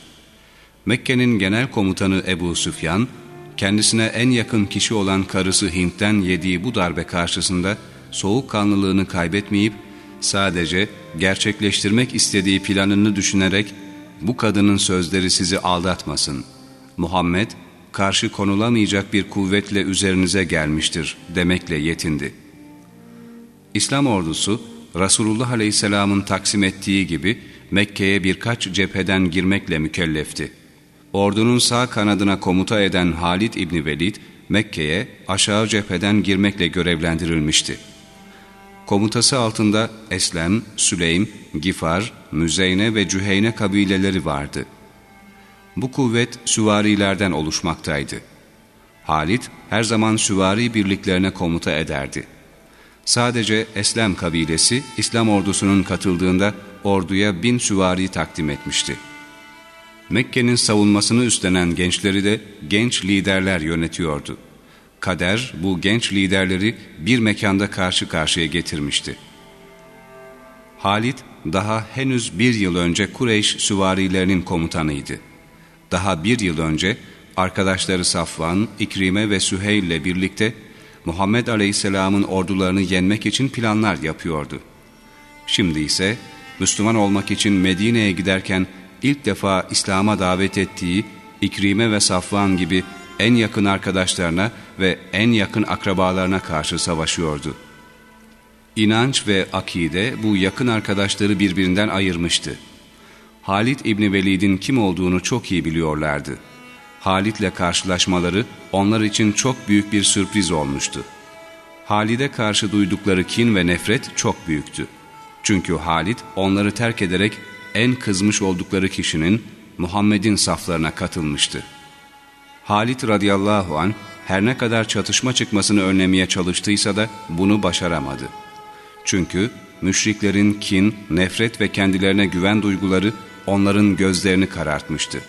Mekke'nin genel komutanı Ebu Süfyan, kendisine en yakın kişi olan karısı Hint'ten yediği bu darbe karşısında soğukkanlılığını kaybetmeyip sadece gerçekleştirmek istediği planını düşünerek bu kadının sözleri sizi aldatmasın. Muhammed karşı konulamayacak bir kuvvetle üzerinize gelmiştir demekle yetindi. İslam ordusu Resulullah Aleyhisselam'ın taksim ettiği gibi Mekke'ye birkaç cepheden girmekle mükellefti. Ordunun sağ kanadına komuta eden Halid İbni Velid, Mekke'ye aşağı cepheden girmekle görevlendirilmişti. Komutası altında Eslem, Süleym, Gifar, Müzeyne ve Cüheyne kabileleri vardı. Bu kuvvet süvarilerden oluşmaktaydı. Halit her zaman süvari birliklerine komuta ederdi. Sadece Eslem kabilesi İslam ordusunun katıldığında orduya bin süvari takdim etmişti. Mekke'nin savunmasını üstlenen gençleri de genç liderler yönetiyordu. Kader bu genç liderleri bir mekanda karşı karşıya getirmişti. Halit daha henüz bir yıl önce Kureyş süvarilerinin komutanıydı. Daha bir yıl önce arkadaşları Safvan, İkrime ve Süheyl ile birlikte Muhammed Aleyhisselam'ın ordularını yenmek için planlar yapıyordu. Şimdi ise Müslüman olmak için Medine'ye giderken ilk defa İslam'a davet ettiği İkrime ve Safvan gibi en yakın arkadaşlarına ve en yakın akrabalarına karşı savaşıyordu. İnanç ve akide bu yakın arkadaşları birbirinden ayırmıştı. Halid İbni Velid'in kim olduğunu çok iyi biliyorlardı. Halit'le karşılaşmaları onlar için çok büyük bir sürpriz olmuştu. Halid'e karşı duydukları kin ve nefret çok büyüktü. Çünkü Halid onları terk ederek en kızmış oldukları kişinin Muhammed'in saflarına katılmıştı. Halit radıyallahu an her ne kadar çatışma çıkmasını önlemeye çalıştıysa da bunu başaramadı. Çünkü müşriklerin kin, nefret ve kendilerine güven duyguları onların gözlerini karartmıştı.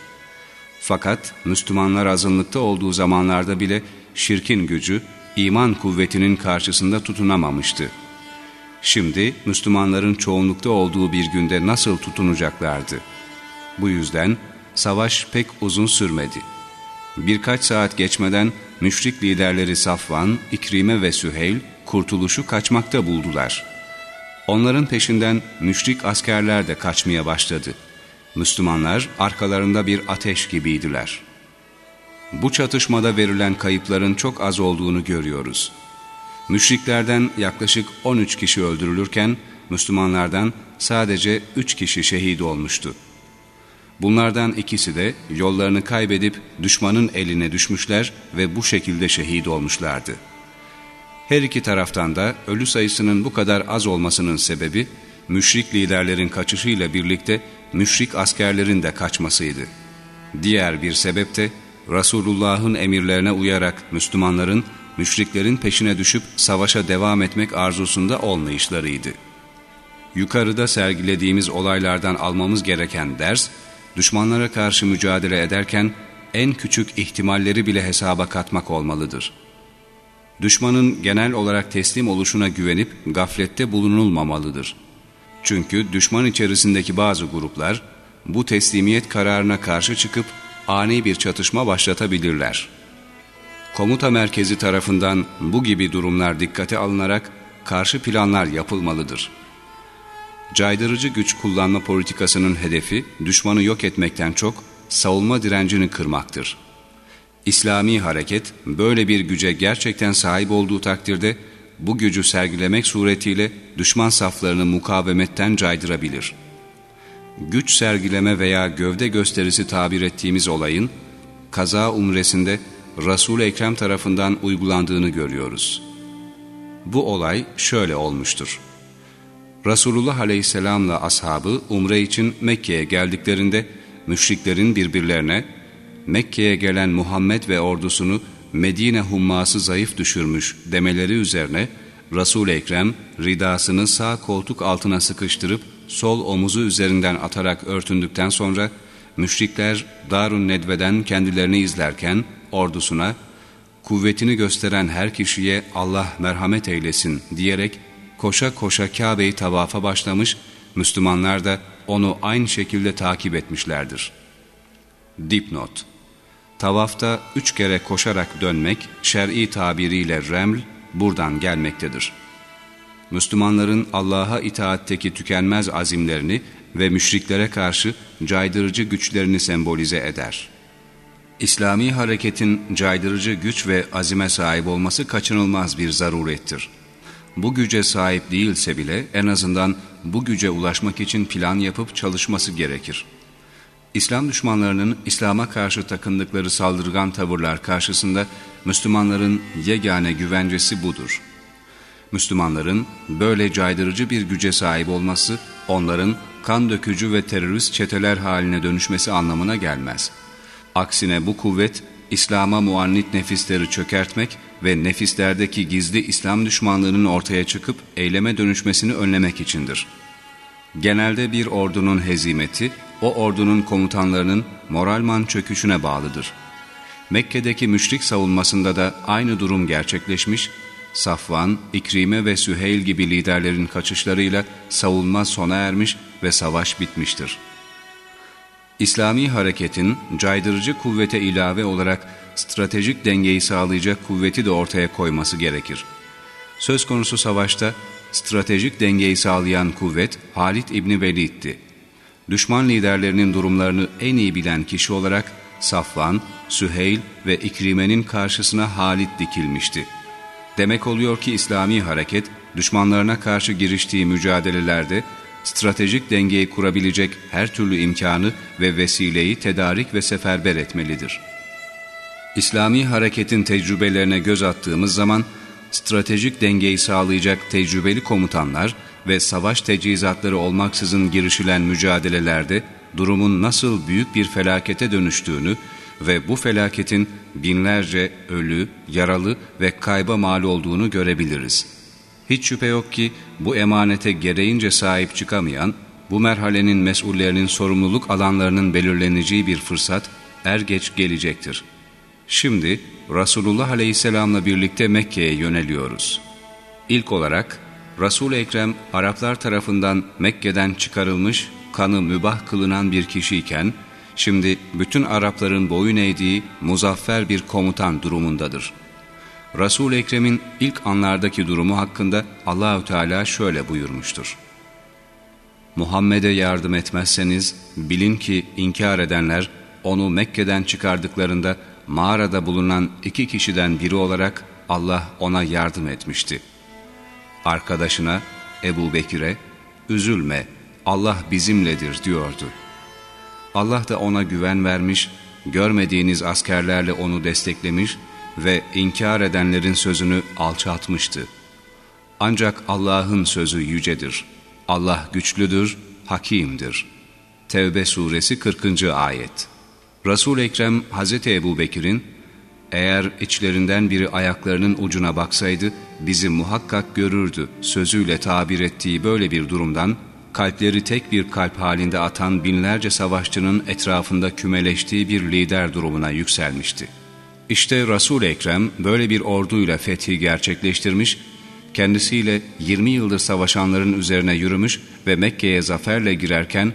Fakat Müslümanlar azınlıkta olduğu zamanlarda bile şirkin gücü iman kuvvetinin karşısında tutunamamıştı. Şimdi Müslümanların çoğunlukta olduğu bir günde nasıl tutunacaklardı? Bu yüzden savaş pek uzun sürmedi. Birkaç saat geçmeden müşrik liderleri Safvan, İkrime ve Süheyl kurtuluşu kaçmakta buldular. Onların peşinden müşrik askerler de kaçmaya başladı. Müslümanlar arkalarında bir ateş gibiydiler. Bu çatışmada verilen kayıpların çok az olduğunu görüyoruz. Müşriklerden yaklaşık 13 kişi öldürülürken Müslümanlardan sadece 3 kişi şehit olmuştu. Bunlardan ikisi de yollarını kaybedip düşmanın eline düşmüşler ve bu şekilde şehit olmuşlardı. Her iki taraftan da ölü sayısının bu kadar az olmasının sebebi müşrik liderlerin kaçışıyla birlikte müşrik askerlerin de kaçmasıydı. Diğer bir sebep de Resulullah'ın emirlerine uyarak Müslümanların müşriklerin peşine düşüp savaşa devam etmek arzusunda olmayışlarıydı. Yukarıda sergilediğimiz olaylardan almamız gereken ders, düşmanlara karşı mücadele ederken en küçük ihtimalleri bile hesaba katmak olmalıdır. Düşmanın genel olarak teslim oluşuna güvenip gaflette bulunulmamalıdır. Çünkü düşman içerisindeki bazı gruplar bu teslimiyet kararına karşı çıkıp ani bir çatışma başlatabilirler. Komuta merkezi tarafından bu gibi durumlar dikkate alınarak karşı planlar yapılmalıdır. Caydırıcı güç kullanma politikasının hedefi düşmanı yok etmekten çok savunma direncini kırmaktır. İslami hareket böyle bir güce gerçekten sahip olduğu takdirde bu gücü sergilemek suretiyle düşman saflarını mukavemetten caydırabilir. Güç sergileme veya gövde gösterisi tabir ettiğimiz olayın kaza umresinde Resul-i Ekrem tarafından uygulandığını görüyoruz. Bu olay şöyle olmuştur. Resulullah Aleyhisselam'la ashabı umre için Mekke'ye geldiklerinde müşriklerin birbirlerine Mekke'ye gelen Muhammed ve ordusunu Medine humması zayıf düşürmüş demeleri üzerine Resul-i Ekrem ridasını sağ koltuk altına sıkıştırıp sol omuzu üzerinden atarak örtündükten sonra müşrikler Darun Nedve'den kendilerini izlerken ordusuna kuvvetini gösteren her kişiye Allah merhamet eylesin diyerek koşa koşa Kabe'yi tavafa başlamış, Müslümanlar da onu aynı şekilde takip etmişlerdir. Dipnot Tavafta üç kere koşarak dönmek, şer'i tabiriyle reml, buradan gelmektedir. Müslümanların Allah'a itaatteki tükenmez azimlerini ve müşriklere karşı caydırıcı güçlerini sembolize eder. İslami hareketin caydırıcı güç ve azime sahip olması kaçınılmaz bir zarurettir. Bu güce sahip değilse bile en azından bu güce ulaşmak için plan yapıp çalışması gerekir. İslam düşmanlarının İslam'a karşı takındıkları saldırgan tavırlar karşısında Müslümanların yegane güvencesi budur. Müslümanların böyle caydırıcı bir güce sahip olması, onların kan dökücü ve terörist çeteler haline dönüşmesi anlamına gelmez. Aksine bu kuvvet, İslam'a muannit nefisleri çökertmek ve nefislerdeki gizli İslam düşmanlığının ortaya çıkıp eyleme dönüşmesini önlemek içindir. Genelde bir ordunun hezimeti, o ordunun komutanlarının moralman çöküşüne bağlıdır. Mekke'deki müşrik savunmasında da aynı durum gerçekleşmiş, Safvan, İkrime ve Süheyl gibi liderlerin kaçışlarıyla savunma sona ermiş ve savaş bitmiştir. İslami hareketin caydırıcı kuvvete ilave olarak stratejik dengeyi sağlayacak kuvveti de ortaya koyması gerekir. Söz konusu savaşta stratejik dengeyi sağlayan kuvvet Halid İbni Velid'ti. Düşman liderlerinin durumlarını en iyi bilen kişi olarak Safvan, Süheyl ve İkrime'nin karşısına Halid dikilmişti. Demek oluyor ki İslami hareket düşmanlarına karşı giriştiği mücadelelerde stratejik dengeyi kurabilecek her türlü imkanı ve vesileyi tedarik ve seferber etmelidir. İslami hareketin tecrübelerine göz attığımız zaman stratejik dengeyi sağlayacak tecrübeli komutanlar ve savaş tecihizatları olmaksızın girişilen mücadelelerde durumun nasıl büyük bir felakete dönüştüğünü ve bu felaketin binlerce ölü, yaralı ve kayba mal olduğunu görebiliriz. Hiç şüphe yok ki bu emanete gereğince sahip çıkamayan, bu merhalenin mesullerinin sorumluluk alanlarının belirleneceği bir fırsat er geç gelecektir. Şimdi Resulullah Aleyhisselam'la birlikte Mekke'ye yöneliyoruz. İlk olarak Resul-i Ekrem Araplar tarafından Mekke'den çıkarılmış, kanı mübah kılınan bir kişiyken, şimdi bütün Arapların boyun eğdiği muzaffer bir komutan durumundadır. Resul-i Ekrem'in ilk anlardaki durumu hakkında Allahü Teala şöyle buyurmuştur. Muhammed'e yardım etmezseniz bilin ki inkar edenler onu Mekke'den çıkardıklarında mağarada bulunan iki kişiden biri olarak Allah ona yardım etmişti. Arkadaşına Ebu Bekir'e üzülme Allah bizimledir diyordu. Allah da ona güven vermiş, görmediğiniz askerlerle onu desteklemiş ve inkar edenlerin sözünü alçaltmıştı. Ancak Allah'ın sözü yücedir. Allah güçlüdür, hakimdir. Tevbe suresi 40. ayet Resul-i Ekrem Hz. Ebu Bekir'in eğer içlerinden biri ayaklarının ucuna baksaydı bizi muhakkak görürdü sözüyle tabir ettiği böyle bir durumdan kalpleri tek bir kalp halinde atan binlerce savaşçının etrafında kümeleştiği bir lider durumuna yükselmişti. İşte Resul-i Ekrem böyle bir orduyla fethi gerçekleştirmiş, kendisiyle 20 yıldır savaşanların üzerine yürümüş ve Mekke'ye zaferle girerken,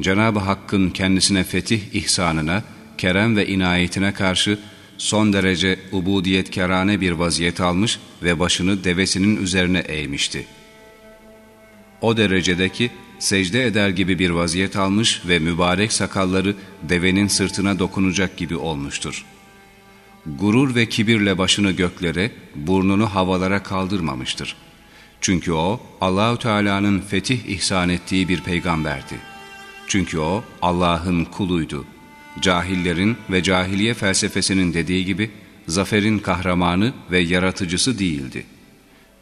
Cenab-ı Hakk'ın kendisine fetih ihsanına, kerem ve inayetine karşı son derece ubudiyetkarane bir vaziyet almış ve başını devesinin üzerine eğmişti. O derecedeki secde eder gibi bir vaziyet almış ve mübarek sakalları devenin sırtına dokunacak gibi olmuştur. Gurur ve kibirle başını göklere, burnunu havalara kaldırmamıştır. Çünkü o Allahü Teala'nın fetih ihsan ettiği bir peygamberdi. Çünkü o Allah'ın kuluydu. Cahillerin ve cahiliye felsefesinin dediği gibi zaferin kahramanı ve yaratıcısı değildi.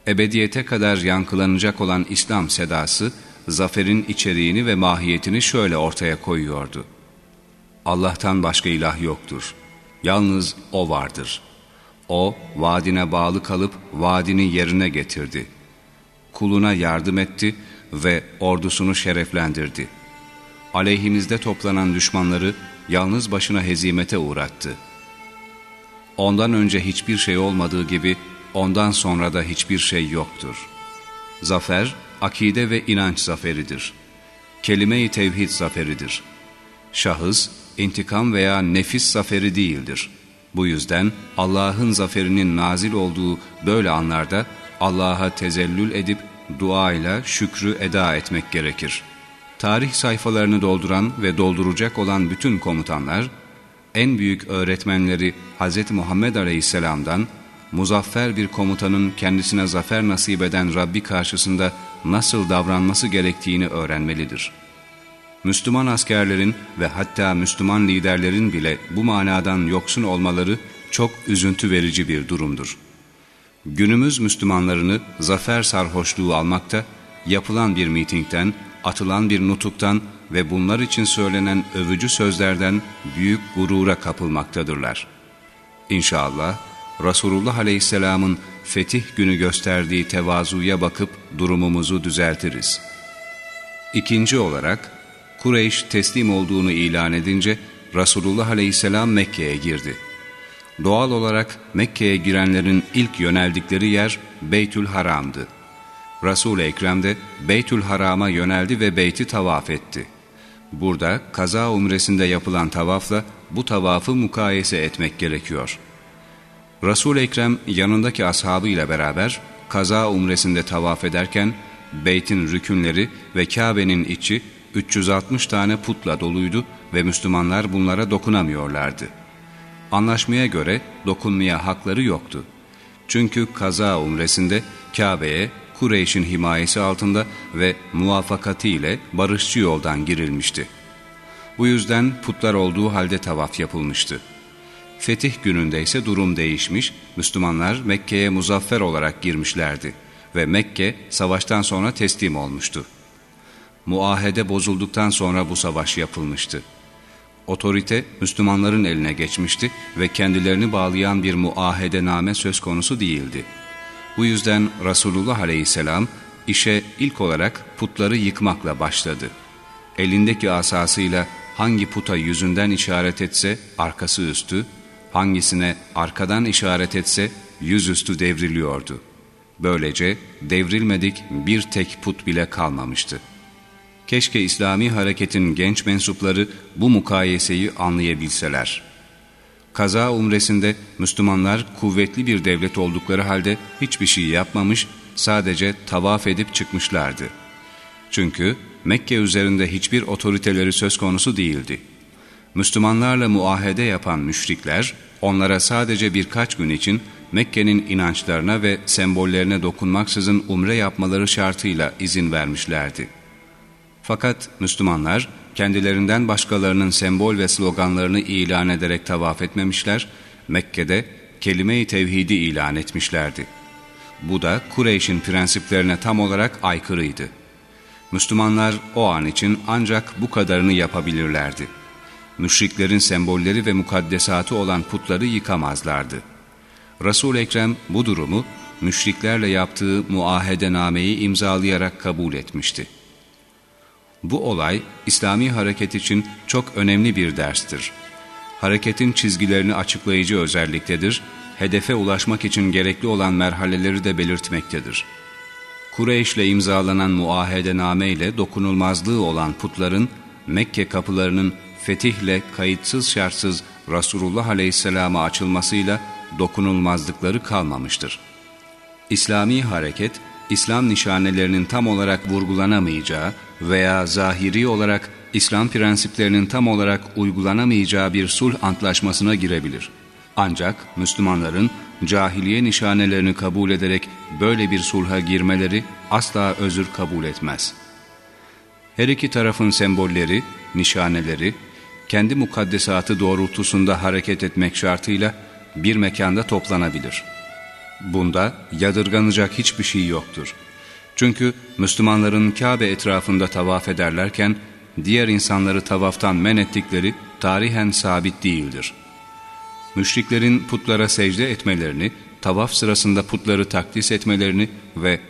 Ebediyete kadar yankılanacak olan İslam sedası, zaferin içeriğini ve mahiyetini şöyle ortaya koyuyordu. Allah'tan başka ilah yoktur. Yalnız O vardır. O, vaadine bağlı kalıp vaadini yerine getirdi. Kuluna yardım etti ve ordusunu şereflendirdi. Aleyhimizde toplanan düşmanları yalnız başına hezimete uğrattı. Ondan önce hiçbir şey olmadığı gibi ondan sonra da hiçbir şey yoktur. Zafer, akide ve inanç zaferidir. Kelime-i tevhid zaferidir. Şahıs, intikam veya nefis zaferi değildir. Bu yüzden Allah'ın zaferinin nazil olduğu böyle anlarda Allah'a tezellül edip duayla şükrü eda etmek gerekir. Tarih sayfalarını dolduran ve dolduracak olan bütün komutanlar, en büyük öğretmenleri Hz. Muhammed Aleyhisselam'dan muzaffer bir komutanın kendisine zafer nasip eden Rabbi karşısında nasıl davranması gerektiğini öğrenmelidir. Müslüman askerlerin ve hatta Müslüman liderlerin bile bu manadan yoksun olmaları çok üzüntü verici bir durumdur. Günümüz Müslümanlarını zafer sarhoşluğu almakta, yapılan bir mitingden, atılan bir nutuktan ve bunlar için söylenen övücü sözlerden büyük gurura kapılmaktadırlar. İnşallah Resulullah Aleyhisselam'ın fetih günü gösterdiği tevazuya bakıp durumumuzu düzeltiriz. İkinci olarak Kureyş teslim olduğunu ilan edince Resulullah Aleyhisselam Mekke'ye girdi. Doğal olarak Mekke'ye girenlerin ilk yöneldikleri yer Beytül Haram'dı. Resul-i Ekrem de Beytül Haram'a yöneldi ve beyti tavaf etti. Burada kaza umresinde yapılan tavafla bu tavafı mukayese etmek gerekiyor. Resul-i Ekrem yanındaki ashabıyla beraber kaza umresinde tavaf ederken beytin rükünleri ve Kabe'nin içi 360 tane putla doluydu ve Müslümanlar bunlara dokunamıyorlardı. Anlaşmaya göre dokunmaya hakları yoktu. Çünkü kaza umresinde Kabe'ye Kureyş'in himayesi altında ve muvafakati barışçı yoldan girilmişti. Bu yüzden putlar olduğu halde tavaf yapılmıştı. Fetih gününde ise durum değişmiş, Müslümanlar Mekke'ye muzaffer olarak girmişlerdi ve Mekke savaştan sonra teslim olmuştu. Muahede bozulduktan sonra bu savaş yapılmıştı. Otorite Müslümanların eline geçmişti ve kendilerini bağlayan bir muahedename söz konusu değildi. Bu yüzden Resulullah Aleyhisselam işe ilk olarak putları yıkmakla başladı. Elindeki asasıyla hangi puta yüzünden işaret etse arkası üstü, hangisine arkadan işaret etse yüzüstü devriliyordu. Böylece devrilmedik bir tek put bile kalmamıştı. Keşke İslami hareketin genç mensupları bu mukayeseyi anlayabilseler. Kaza umresinde Müslümanlar kuvvetli bir devlet oldukları halde hiçbir şey yapmamış, sadece tavaf edip çıkmışlardı. Çünkü Mekke üzerinde hiçbir otoriteleri söz konusu değildi. Müslümanlarla muahede yapan müşrikler, onlara sadece birkaç gün için Mekke'nin inançlarına ve sembollerine dokunmaksızın umre yapmaları şartıyla izin vermişlerdi. Fakat Müslümanlar kendilerinden başkalarının sembol ve sloganlarını ilan ederek tavaf etmemişler, Mekke'de kelime-i tevhidi ilan etmişlerdi. Bu da Kureyş'in prensiplerine tam olarak aykırıydı. Müslümanlar o an için ancak bu kadarını yapabilirlerdi. Müşriklerin sembolleri ve mukaddesatı olan putları yıkamazlardı. Resul Ekrem bu durumu müşriklerle yaptığı muahedenameyi imzalayarak kabul etmişti. Bu olay İslami hareket için çok önemli bir derstir. Hareketin çizgilerini açıklayıcı özelliktedir, hedefe ulaşmak için gerekli olan merhaleleri de belirtmektedir. Kureyş ile imzalanan muahedename ile dokunulmazlığı olan putların Mekke kapılarının fetihle kayıtsız şartsız Resulullah Aleyhisselam'a açılmasıyla dokunulmazlıkları kalmamıştır. İslami hareket, İslam nişanelerinin tam olarak vurgulanamayacağı veya zahiri olarak İslam prensiplerinin tam olarak uygulanamayacağı bir sulh antlaşmasına girebilir. Ancak Müslümanların cahiliye nişanelerini kabul ederek böyle bir sulha girmeleri asla özür kabul etmez. Her iki tarafın sembolleri, nişaneleri, kendi mukaddesatı doğrultusunda hareket etmek şartıyla bir mekanda toplanabilir. Bunda yadırganacak hiçbir şey yoktur. Çünkü Müslümanların Kabe etrafında tavaf ederlerken diğer insanları tavaftan men ettikleri tarihen sabit değildir. Müşriklerin putlara secde etmelerini, tavaf sırasında putları takdis etmelerini ve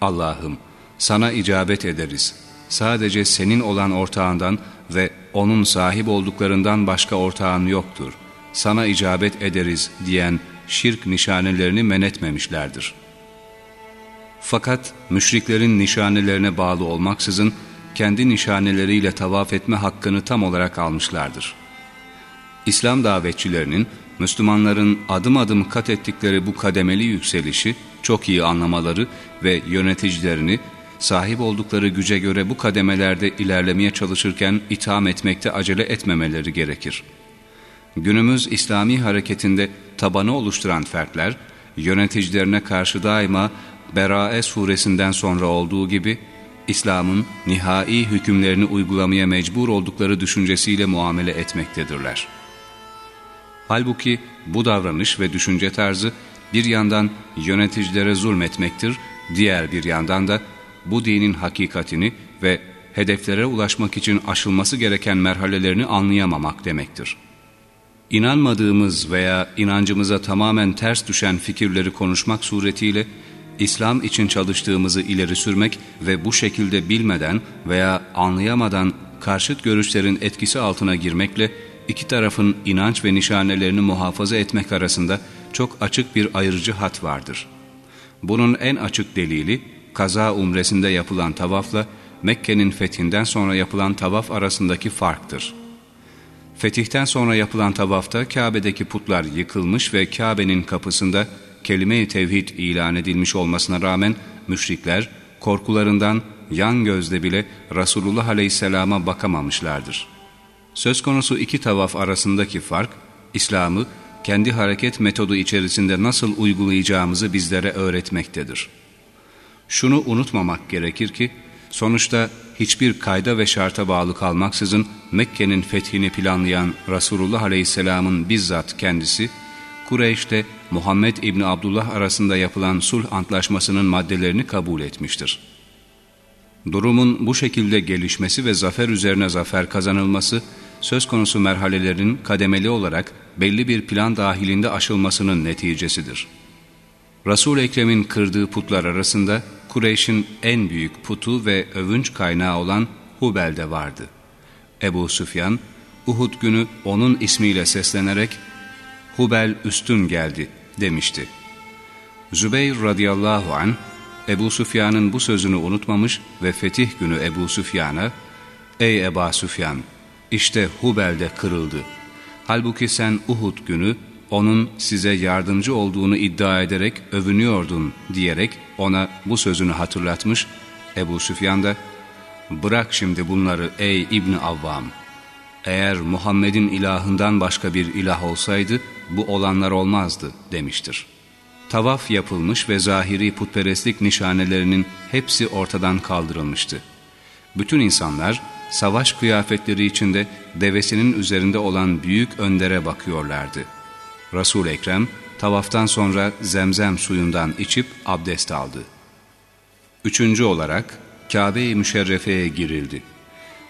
Allah'ım sana icabet ederiz. Sadece senin olan ortağından ve onun sahip olduklarından başka ortağın yoktur. Sana icabet ederiz diyen şirk nişanelerini men etmemişlerdir. Fakat müşriklerin nişanelerine bağlı olmaksızın kendi nişaneleriyle tavaf etme hakkını tam olarak almışlardır. İslam davetçilerinin Müslümanların adım adım kat ettikleri bu kademeli yükselişi çok iyi anlamaları ve yöneticilerini sahip oldukları güce göre bu kademelerde ilerlemeye çalışırken itham etmekte acele etmemeleri gerekir. Günümüz İslami hareketinde tabanı oluşturan fertler, yöneticilerine karşı daima Berae suresinden sonra olduğu gibi, İslam'ın nihai hükümlerini uygulamaya mecbur oldukları düşüncesiyle muamele etmektedirler. Halbuki bu davranış ve düşünce tarzı bir yandan yöneticilere zulmetmektir, diğer bir yandan da bu dinin hakikatini ve hedeflere ulaşmak için aşılması gereken merhalelerini anlayamamak demektir. İnanmadığımız veya inancımıza tamamen ters düşen fikirleri konuşmak suretiyle İslam için çalıştığımızı ileri sürmek ve bu şekilde bilmeden veya anlayamadan karşıt görüşlerin etkisi altına girmekle iki tarafın inanç ve nişanelerini muhafaza etmek arasında çok açık bir ayırıcı hat vardır. Bunun en açık delili kaza umresinde yapılan tavafla Mekke'nin fethinden sonra yapılan tavaf arasındaki farktır. Fetihten sonra yapılan tavafta Kabe'deki putlar yıkılmış ve Kabe'nin kapısında kelime-i tevhid ilan edilmiş olmasına rağmen müşrikler korkularından yan gözle bile Resulullah Aleyhisselam'a bakamamışlardır. Söz konusu iki tavaf arasındaki fark, İslam'ı kendi hareket metodu içerisinde nasıl uygulayacağımızı bizlere öğretmektedir. Şunu unutmamak gerekir ki, sonuçta hiçbir kayda ve şarta bağlı kalmaksızın Mekke'nin fethini planlayan Resulullah Aleyhisselam'ın bizzat kendisi, Kureyş'te Muhammed İbni Abdullah arasında yapılan sulh antlaşmasının maddelerini kabul etmiştir. Durumun bu şekilde gelişmesi ve zafer üzerine zafer kazanılması, söz konusu merhalelerin kademeli olarak belli bir plan dahilinde aşılmasının neticesidir. Resul-i Ekrem'in kırdığı putlar arasında Kureyş'in en büyük putu ve övünç kaynağı olan Hubel'de vardı. Ebu Süfyan, Uhud günü onun ismiyle seslenerek Hubel üstün geldi demişti. Zübeyir radıyallahu an Ebu Süfyan'ın bu sözünü unutmamış ve fetih günü Ebu Süfyan'a Ey Eba Süfyan! işte Hubel'de kırıldı. Halbuki sen Uhud günü onun size yardımcı olduğunu iddia ederek övünüyordun diyerek ona bu sözünü hatırlatmış. Ebu Süfyan da bırak şimdi bunları ey İbni Avvam. Eğer Muhammed'in ilahından başka bir ilah olsaydı bu olanlar olmazdı demiştir. Tavaf yapılmış ve zahiri putperestlik nişanelerinin hepsi ortadan kaldırılmıştı. Bütün insanlar savaş kıyafetleri içinde devesinin üzerinde olan büyük öndere bakıyorlardı. Resul Ekrem tavaftan sonra zemzem suyundan içip abdest aldı. Üçüncü olarak Kabe-i Müşerrefe'ye girildi.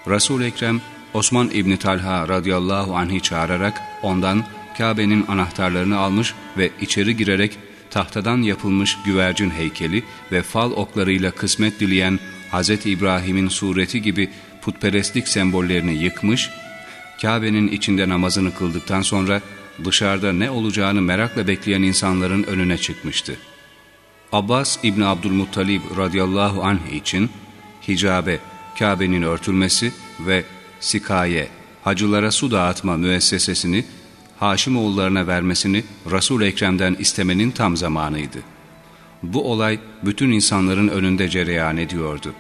resul Ekrem Osman İbni Talha radıyallahu anh'i çağırarak ondan Kabe'nin anahtarlarını almış ve içeri girerek tahtadan yapılmış güvercin heykeli ve fal oklarıyla kısmet dileyen Hz. İbrahim'in sureti gibi putperestlik sembollerini yıkmış, Kabe'nin içinde namazını kıldıktan sonra dışarıda ne olacağını merakla bekleyen insanların önüne çıkmıştı. Abbas İbni Abdülmuttalib radıyallahu anh için hicabe, Kabe'nin örtülmesi ve sikaye, hacılara su dağıtma müessesesini Haşimoğullarına vermesini Resul-i Ekrem'den istemenin tam zamanıydı. Bu olay bütün insanların önünde cereyan ediyordu.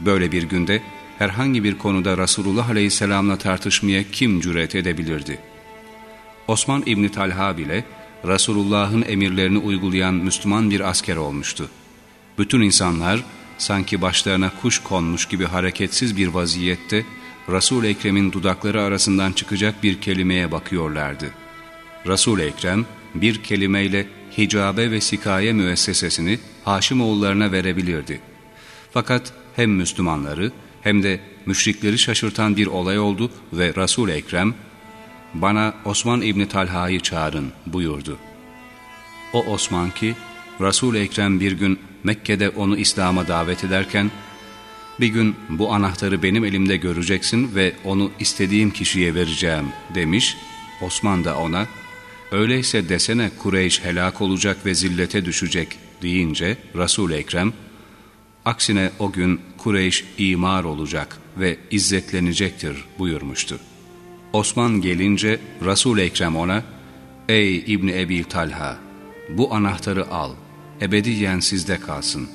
Böyle bir günde herhangi bir konuda Resulullah Aleyhisselam'la tartışmaya kim cüret edebilirdi? Osman İbni Talha bile Resulullah'ın emirlerini uygulayan Müslüman bir asker olmuştu. Bütün insanlar sanki başlarına kuş konmuş gibi hareketsiz bir vaziyette Resul-i Ekrem'in dudakları arasından çıkacak bir kelimeye bakıyorlardı. Resul-i Ekrem bir kelimeyle hicabe ve sikaye müessesesini Haşimoğullarına verebilirdi. Fakat hem Müslümanları hem de müşrikleri şaşırtan bir olay oldu ve resul Ekrem, ''Bana Osman İbni Talha'yı çağırın.'' buyurdu. O Osman ki, resul Ekrem bir gün Mekke'de onu İslam'a davet ederken, ''Bir gün bu anahtarı benim elimde göreceksin ve onu istediğim kişiye vereceğim.'' demiş. Osman da ona, ''Öyleyse desene Kureyş helak olacak ve zillete düşecek.'' deyince resul Ekrem, Aksine o gün Kureyş imar olacak ve izzetlenecektir buyurmuştu. Osman gelince resul Ekrem ona, Ey İbni Ebi Talha! Bu anahtarı al, ebediyen sizde kalsın.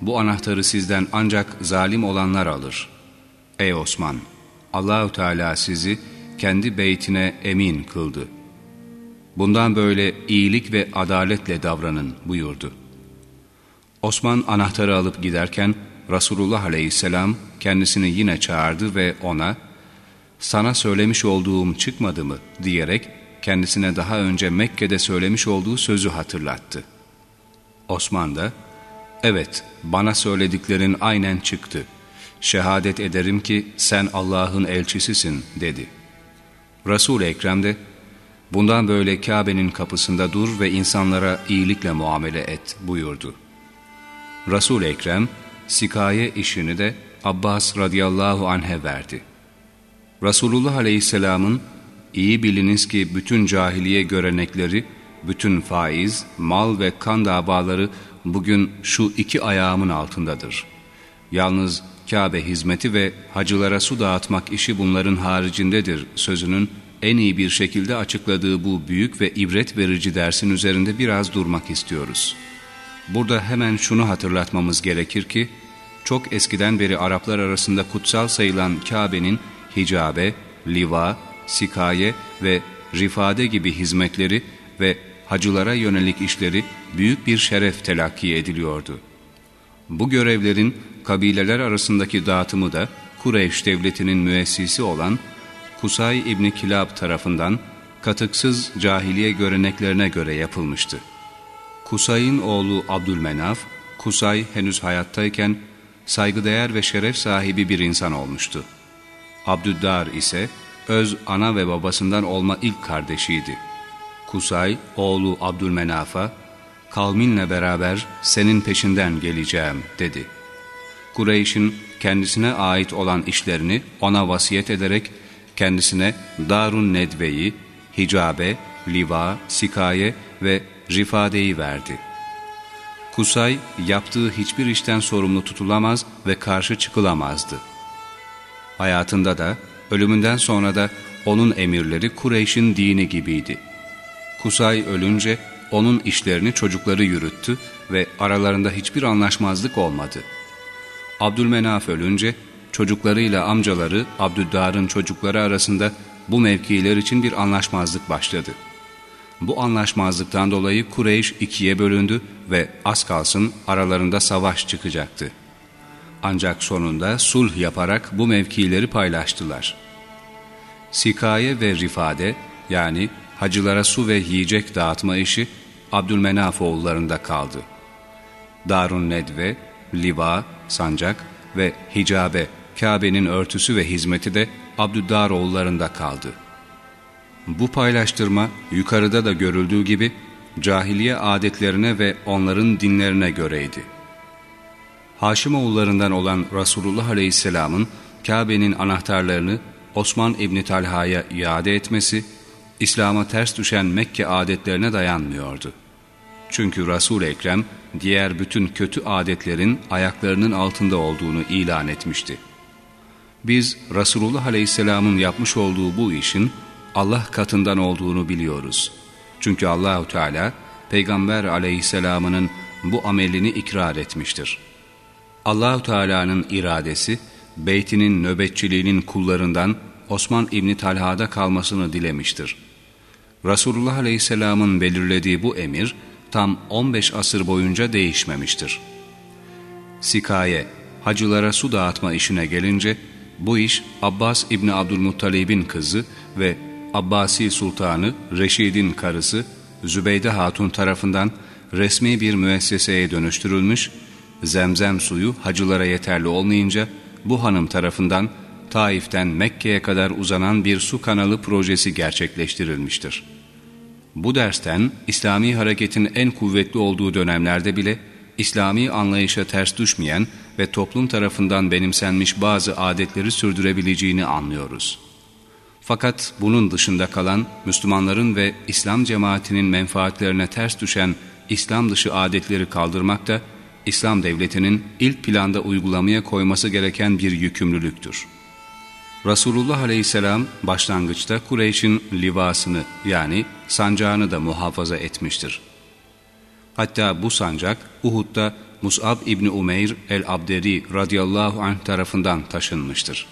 Bu anahtarı sizden ancak zalim olanlar alır. Ey Osman! Allahü Teala sizi kendi beytine emin kıldı. Bundan böyle iyilik ve adaletle davranın buyurdu. Osman anahtarı alıp giderken Resulullah aleyhisselam kendisini yine çağırdı ve ona ''Sana söylemiş olduğum çıkmadı mı?'' diyerek kendisine daha önce Mekke'de söylemiş olduğu sözü hatırlattı. Osman da ''Evet, bana söylediklerin aynen çıktı. Şehadet ederim ki sen Allah'ın elçisisin.'' dedi. Resul-i Ekrem de ''Bundan böyle Kabe'nin kapısında dur ve insanlara iyilikle muamele et.'' buyurdu. Resul Ekrem sikaye işini de Abbas radıyallahu anh'e verdi. Resulullah aleyhisselamın iyi biliniz ki bütün cahiliye görenekleri, bütün faiz, mal ve kan davaları bugün şu iki ayağımın altındadır. Yalnız Kabe hizmeti ve hacılara su dağıtmak işi bunların haricindedir sözünün en iyi bir şekilde açıkladığı bu büyük ve ibret verici dersin üzerinde biraz durmak istiyoruz.'' Burada hemen şunu hatırlatmamız gerekir ki, çok eskiden beri Araplar arasında kutsal sayılan Kabe'nin hicabe, liva, sikaye ve rifade gibi hizmetleri ve hacılara yönelik işleri büyük bir şeref telakki ediliyordu. Bu görevlerin kabileler arasındaki dağıtımı da Kureyş devletinin müessisi olan Kusay İbni Kilab tarafından katıksız cahiliye göreneklerine göre yapılmıştı. Kusay'ın oğlu Abdülmenaf, Kusay henüz hayattayken saygıdeğer ve şeref sahibi bir insan olmuştu. Abdüddar ise öz ana ve babasından olma ilk kardeşiydi. Kusay, oğlu Abdülmenaf'a, kavminle beraber senin peşinden geleceğim dedi. Kureyş'in kendisine ait olan işlerini ona vasiyet ederek kendisine Darun Nedve'yi, Hicabe, Liva, Sikaye ve Rifade'yi verdi. Kusay yaptığı hiçbir işten sorumlu tutulamaz ve karşı çıkılamazdı. Hayatında da, ölümünden sonra da onun emirleri Kureyş'in dini gibiydi. Kusay ölünce onun işlerini çocukları yürüttü ve aralarında hiçbir anlaşmazlık olmadı. Abdülmenaf ölünce çocuklarıyla amcaları Abdüddar'ın çocukları arasında bu mevkiler için bir anlaşmazlık başladı. Bu anlaşmazlıktan dolayı Kureyş ikiye bölündü ve az kalsın aralarında savaş çıkacaktı. Ancak sonunda sulh yaparak bu mevkileri paylaştılar. Sikaye ve Rifade yani hacılara su ve yiyecek dağıtma işi Abdülmenaf oğullarında kaldı. Darun Nedve, Liva, Sancak ve Hicabe, Kabe'nin örtüsü ve hizmeti de Abdüddar oğullarında kaldı. Bu paylaştırma yukarıda da görüldüğü gibi cahiliye adetlerine ve onların dinlerine göreydi. Haşimoğullarından olan Resulullah Aleyhisselam'ın Kabe'nin anahtarlarını Osman İbni Talha'ya iade etmesi, İslam'a ters düşen Mekke adetlerine dayanmıyordu. Çünkü Resul-i Ekrem diğer bütün kötü adetlerin ayaklarının altında olduğunu ilan etmişti. Biz Resulullah Aleyhisselam'ın yapmış olduğu bu işin Allah katından olduğunu biliyoruz. Çünkü Allahu Teala Peygamber Aleyhisselam'ın bu amelini ikrar etmiştir. Allahu Teala'nın iradesi beytinin nöbetçiliğinin kullarından Osman İbni Talha'da kalmasını dilemiştir. Resulullah Aleyhisselam'ın belirlediği bu emir tam 15 asır boyunca değişmemiştir. Sikaye, hacılara su dağıtma işine gelince bu iş Abbas İbni Abdülmuttalib'in kızı ve Abbasi Sultanı Reşid'in karısı Zübeyde Hatun tarafından resmi bir müesseseye dönüştürülmüş, zemzem suyu hacılara yeterli olmayınca bu hanım tarafından Taif'ten Mekke'ye kadar uzanan bir su kanalı projesi gerçekleştirilmiştir. Bu dersten İslami hareketin en kuvvetli olduğu dönemlerde bile İslami anlayışa ters düşmeyen ve toplum tarafından benimsenmiş bazı adetleri sürdürebileceğini anlıyoruz. Fakat bunun dışında kalan Müslümanların ve İslam cemaatinin menfaatlerine ters düşen İslam dışı adetleri kaldırmak da İslam devletinin ilk planda uygulamaya koyması gereken bir yükümlülüktür. Resulullah Aleyhisselam başlangıçta Kureyş'in livasını yani sancağını da muhafaza etmiştir. Hatta bu sancak Uhud'da Mus'ab İbni Umeyr el-Abderi radıyallahu anh tarafından taşınmıştır.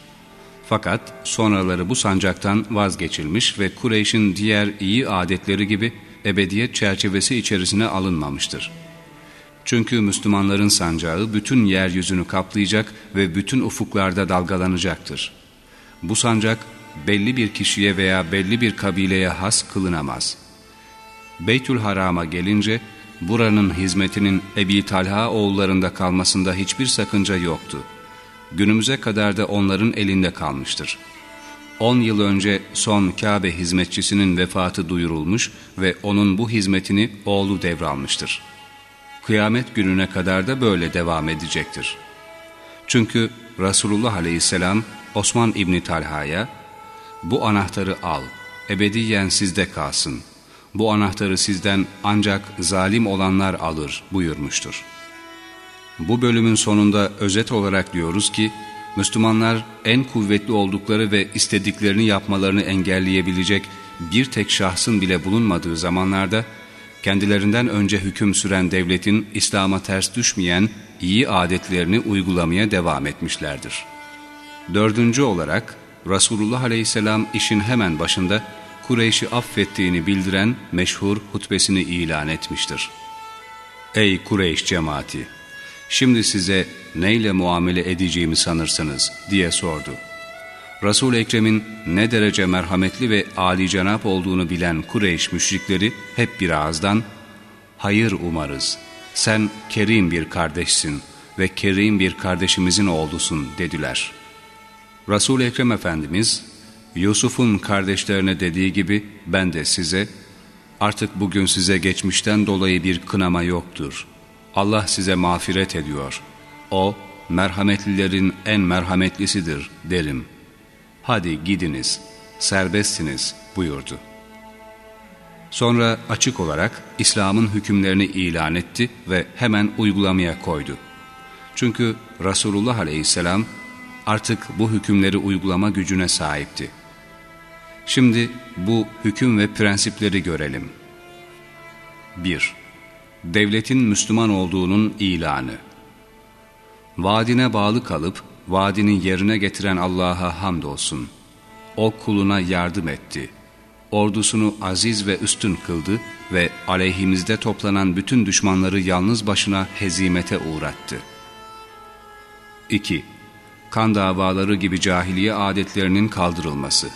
Fakat sonraları bu sancaktan vazgeçilmiş ve Kureyş'in diğer iyi adetleri gibi ebediyet çerçevesi içerisine alınmamıştır. Çünkü Müslümanların sancağı bütün yeryüzünü kaplayacak ve bütün ufuklarda dalgalanacaktır. Bu sancak belli bir kişiye veya belli bir kabileye has kılınamaz. Beytül Haram'a gelince buranın hizmetinin Ebi Talha oğullarında kalmasında hiçbir sakınca yoktu. Günümüze kadar da onların elinde kalmıştır. 10 yıl önce son Kabe hizmetçisinin vefatı duyurulmuş ve onun bu hizmetini oğlu devralmıştır. Kıyamet gününe kadar da böyle devam edecektir. Çünkü Resulullah Aleyhisselam Osman İbni Talha'ya bu anahtarı al, ebediyen sizde kalsın. Bu anahtarı sizden ancak zalim olanlar alır buyurmuştur. Bu bölümün sonunda özet olarak diyoruz ki, Müslümanlar en kuvvetli oldukları ve istediklerini yapmalarını engelleyebilecek bir tek şahsın bile bulunmadığı zamanlarda, kendilerinden önce hüküm süren devletin İslam'a ters düşmeyen iyi adetlerini uygulamaya devam etmişlerdir. Dördüncü olarak, Resulullah Aleyhisselam işin hemen başında Kureyş'i affettiğini bildiren meşhur hutbesini ilan etmiştir. Ey Kureyş cemaati! Şimdi size neyle muamele edeceğimi sanırsınız diye sordu. Resul Ekrem'in ne derece merhametli ve âli cenap olduğunu bilen Kureyş müşrikleri hep bir ağızdan hayır umarız, sen kerim bir kardeşsin ve kerim bir kardeşimizin oğlusun dediler.'' Resul-i Ekrem Efendimiz, Yusuf'un kardeşlerine dediği gibi ben de size, Artık bugün size geçmişten dolayı bir kınama yoktur. Allah size mağfiret ediyor. O, merhametlilerin en merhametlisidir derim. Hadi gidiniz, serbestsiniz buyurdu. Sonra açık olarak İslam'ın hükümlerini ilan etti ve hemen uygulamaya koydu. Çünkü Resulullah Aleyhisselam artık bu hükümleri uygulama gücüne sahipti. Şimdi bu hüküm ve prensipleri görelim. 1. Devletin Müslüman olduğunun ilanı Vaadine bağlı kalıp vaadini yerine getiren Allah'a hamdolsun. O kuluna yardım etti. Ordusunu aziz ve üstün kıldı ve aleyhimizde toplanan bütün düşmanları yalnız başına hezimete uğrattı. 2. Kan davaları gibi cahiliye adetlerinin kaldırılması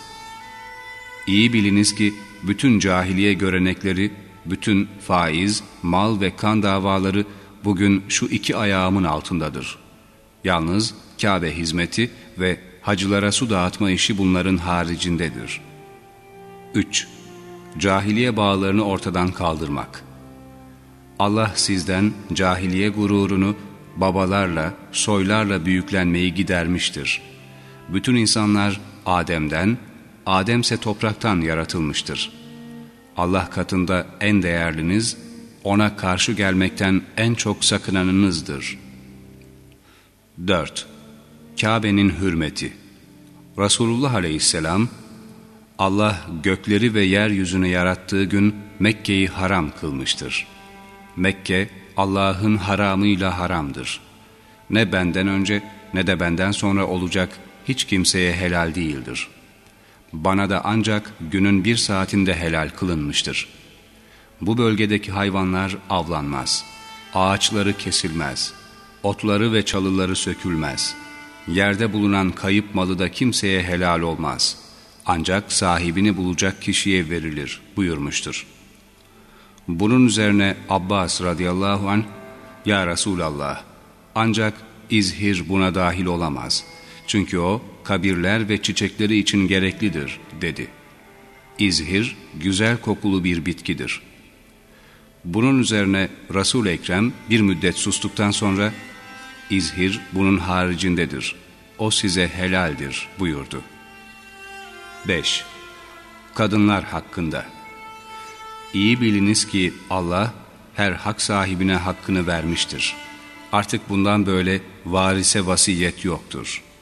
İyi biliniz ki bütün cahiliye görenekleri, bütün faiz, mal ve kan davaları bugün şu iki ayağımın altındadır. Yalnız Kabe hizmeti ve hacılara su dağıtma işi bunların haricindedir. 3. Cahiliye bağlarını ortadan kaldırmak Allah sizden cahiliye gururunu babalarla, soylarla büyüklenmeyi gidermiştir. Bütün insanlar Adem'den, Adem ise topraktan yaratılmıştır. Allah katında en değerliniz, ona karşı gelmekten en çok sakınanınızdır. 4. Kabe'nin hürmeti Resulullah aleyhisselam, Allah gökleri ve yeryüzünü yarattığı gün Mekke'yi haram kılmıştır. Mekke, Allah'ın haramıyla haramdır. Ne benden önce ne de benden sonra olacak hiç kimseye helal değildir.'' bana da ancak günün bir saatinde helal kılınmıştır. Bu bölgedeki hayvanlar avlanmaz, ağaçları kesilmez, otları ve çalıları sökülmez. Yerde bulunan kayıp malı da kimseye helal olmaz. Ancak sahibini bulacak kişiye verilir buyurmuştur. Bunun üzerine Abbas radıyallahu an Ya Resulallah ancak izhir buna dahil olamaz. Çünkü o kabirler ve çiçekleri için gereklidir dedi. İzhir güzel kokulu bir bitkidir. Bunun üzerine Resul Ekrem bir müddet sustuktan sonra İzhir bunun haricindedir. O size helaldir buyurdu. 5. Kadınlar hakkında İyi biliniz ki Allah her hak sahibine hakkını vermiştir. Artık bundan böyle varise vasiyet yoktur.''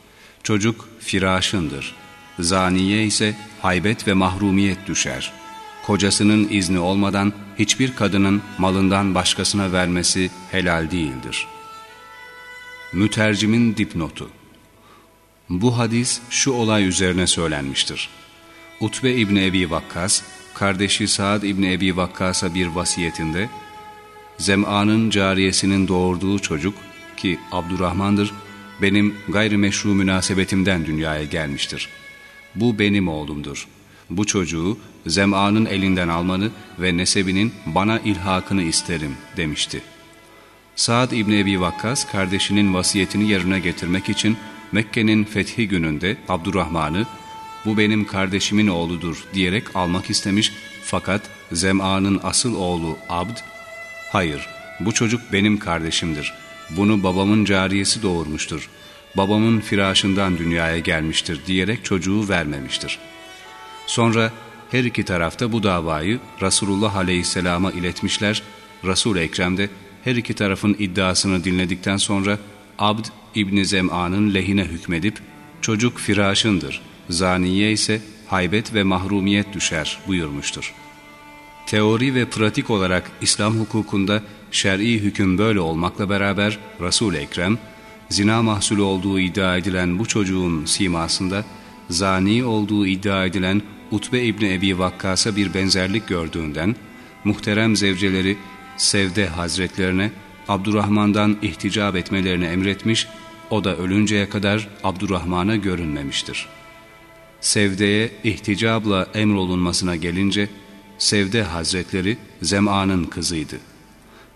Çocuk firaşındır. Zaniye ise haybet ve mahrumiyet düşer. Kocasının izni olmadan hiçbir kadının malından başkasına vermesi helal değildir. Mütercimin dipnotu Bu hadis şu olay üzerine söylenmiştir. Utbe İbni Ebi Vakkas, kardeşi Saad İbni Ebi Vakkas'a bir vasiyetinde, Zem'anın cariyesinin doğurduğu çocuk ki Abdurrahman'dır, benim gayrimeşru münasebetimden dünyaya gelmiştir. Bu benim oğlumdur. Bu çocuğu Zem'a'nın elinden almanı ve nesebinin bana ilhakını isterim demişti. Saad İbni Ebi Vakkas kardeşinin vasiyetini yerine getirmek için Mekke'nin fethi gününde Abdurrahman'ı bu benim kardeşimin oğludur diyerek almak istemiş fakat Zem'a'nın asıl oğlu Abd, hayır bu çocuk benim kardeşimdir bunu babamın cariyesi doğurmuştur. Babamın firasından dünyaya gelmiştir diyerek çocuğu vermemiştir. Sonra her iki tarafta bu davayı Resulullah Aleyhisselam'a iletmişler. Resul Ekrem de her iki tarafın iddiasını dinledikten sonra Abd İbni Zem'a'nın lehine hükmedip çocuk firaşındır, zaniye ise haybet ve mahrumiyet düşer buyurmuştur. Teori ve pratik olarak İslam hukukunda şer'i hüküm böyle olmakla beraber Resul-i Ekrem, zina mahsulü olduğu iddia edilen bu çocuğun simasında, zani olduğu iddia edilen Utbe İbni Ebi Vakkas'a bir benzerlik gördüğünden, muhterem zevceleri Sevde Hazretlerine Abdurrahman'dan ihticap etmelerini emretmiş, o da ölünceye kadar Abdurrahman'a görünmemiştir. Sevde'ye ihticabla emrolunmasına gelince, Sevde Hazretleri Zem'a'nın kızıydı.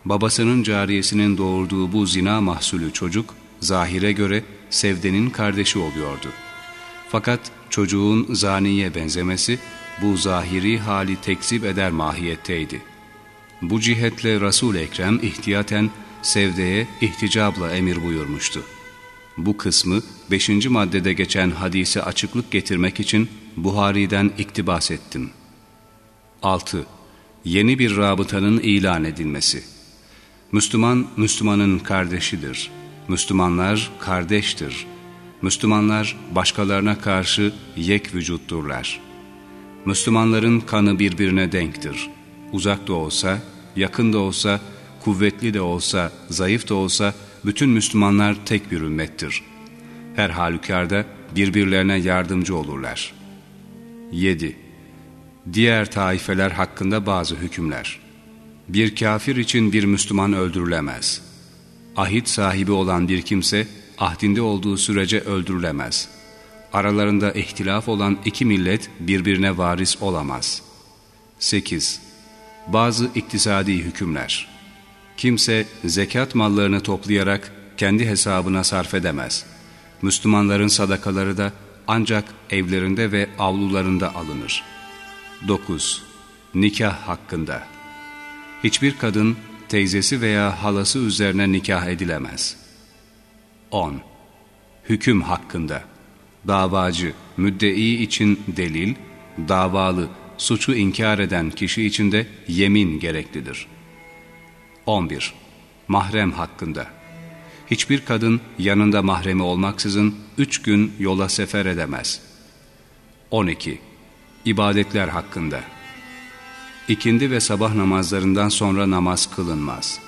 Babasının cariyesinin doğurduğu bu zina mahsulü çocuk, zahire göre Sevde'nin kardeşi oluyordu. Fakat çocuğun zaniye benzemesi, bu zahiri hali tekzip eder mahiyetteydi. Bu cihetle Resul-i Ekrem ihtiyaten sevdeye ihticabla emir buyurmuştu. Bu kısmı 5. maddede geçen hadise açıklık getirmek için Buhari'den iktibas ettim. 6. Yeni bir rabıtanın ilan edilmesi. Müslüman, Müslümanın kardeşidir. Müslümanlar kardeştir. Müslümanlar başkalarına karşı yek vücutturlar. Müslümanların kanı birbirine denktir. Uzak da olsa, yakın da olsa, kuvvetli de olsa, zayıf da olsa bütün Müslümanlar tek bir ümmettir. Her halükarda birbirlerine yardımcı olurlar. 7. Diğer taifeler hakkında bazı hükümler. Bir kafir için bir Müslüman öldürülemez. Ahit sahibi olan bir kimse ahdinde olduğu sürece öldürülemez. Aralarında ihtilaf olan iki millet birbirine varis olamaz. 8. Bazı iktisadi hükümler. Kimse zekat mallarını toplayarak kendi hesabına sarf edemez. Müslümanların sadakaları da ancak evlerinde ve avlularında alınır. 9. Nikah hakkında Hiçbir kadın teyzesi veya halası üzerine nikah edilemez. 10. Hüküm hakkında Davacı, müddei için delil, davalı, suçu inkar eden kişi için de yemin gereklidir. 11. Mahrem hakkında Hiçbir kadın yanında mahremi olmaksızın üç gün yola sefer edemez. 12. İbadetler hakkında İkindi ve sabah namazlarından sonra namaz kılınmaz.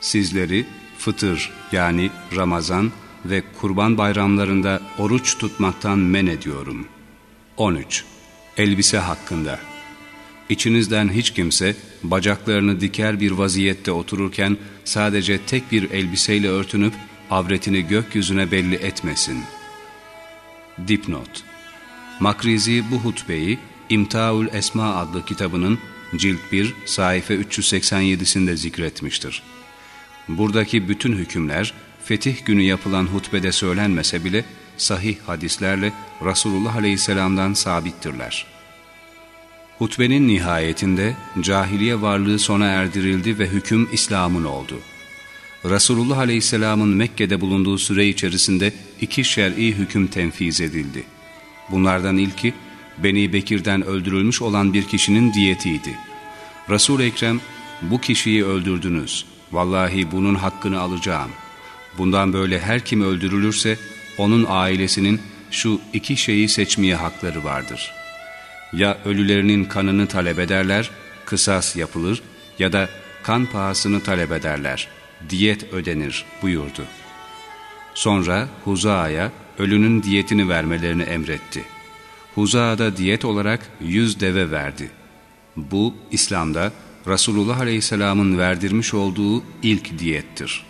Sizleri fıtır yani Ramazan ve kurban bayramlarında oruç tutmaktan men ediyorum. 13. Elbise hakkında İçinizden hiç kimse bacaklarını diker bir vaziyette otururken sadece tek bir elbiseyle örtünüp avretini gökyüzüne belli etmesin. Dipnot Makrizi bu hutbeyi İmtaul Esma adlı kitabının cilt 1 sayfa 387'sinde zikretmiştir. Buradaki bütün hükümler fetih günü yapılan hutbede söylenmese bile sahih hadislerle Resulullah Aleyhisselam'dan sabittirler. Hutbenin nihayetinde cahiliye varlığı sona erdirildi ve hüküm İslam'ın oldu. Resulullah Aleyhisselam'ın Mekke'de bulunduğu süre içerisinde iki şer'i hüküm tenfiz edildi. Bunlardan ilki Beni Bekir'den öldürülmüş olan bir kişinin diyetiydi. resul Ekrem bu kişiyi öldürdünüz. Vallahi bunun hakkını alacağım. Bundan böyle her kim öldürülürse onun ailesinin şu iki şeyi seçmeye hakları vardır. Ya ölülerinin kanını talep ederler, kısas yapılır ya da kan pahasını talep ederler, diyet ödenir buyurdu. Sonra Huza'ya ölünün diyetini vermelerini emretti. Huza'da diyet olarak yüz deve verdi. Bu İslam'da Resulullah Aleyhisselam'ın verdirmiş olduğu ilk diyettir.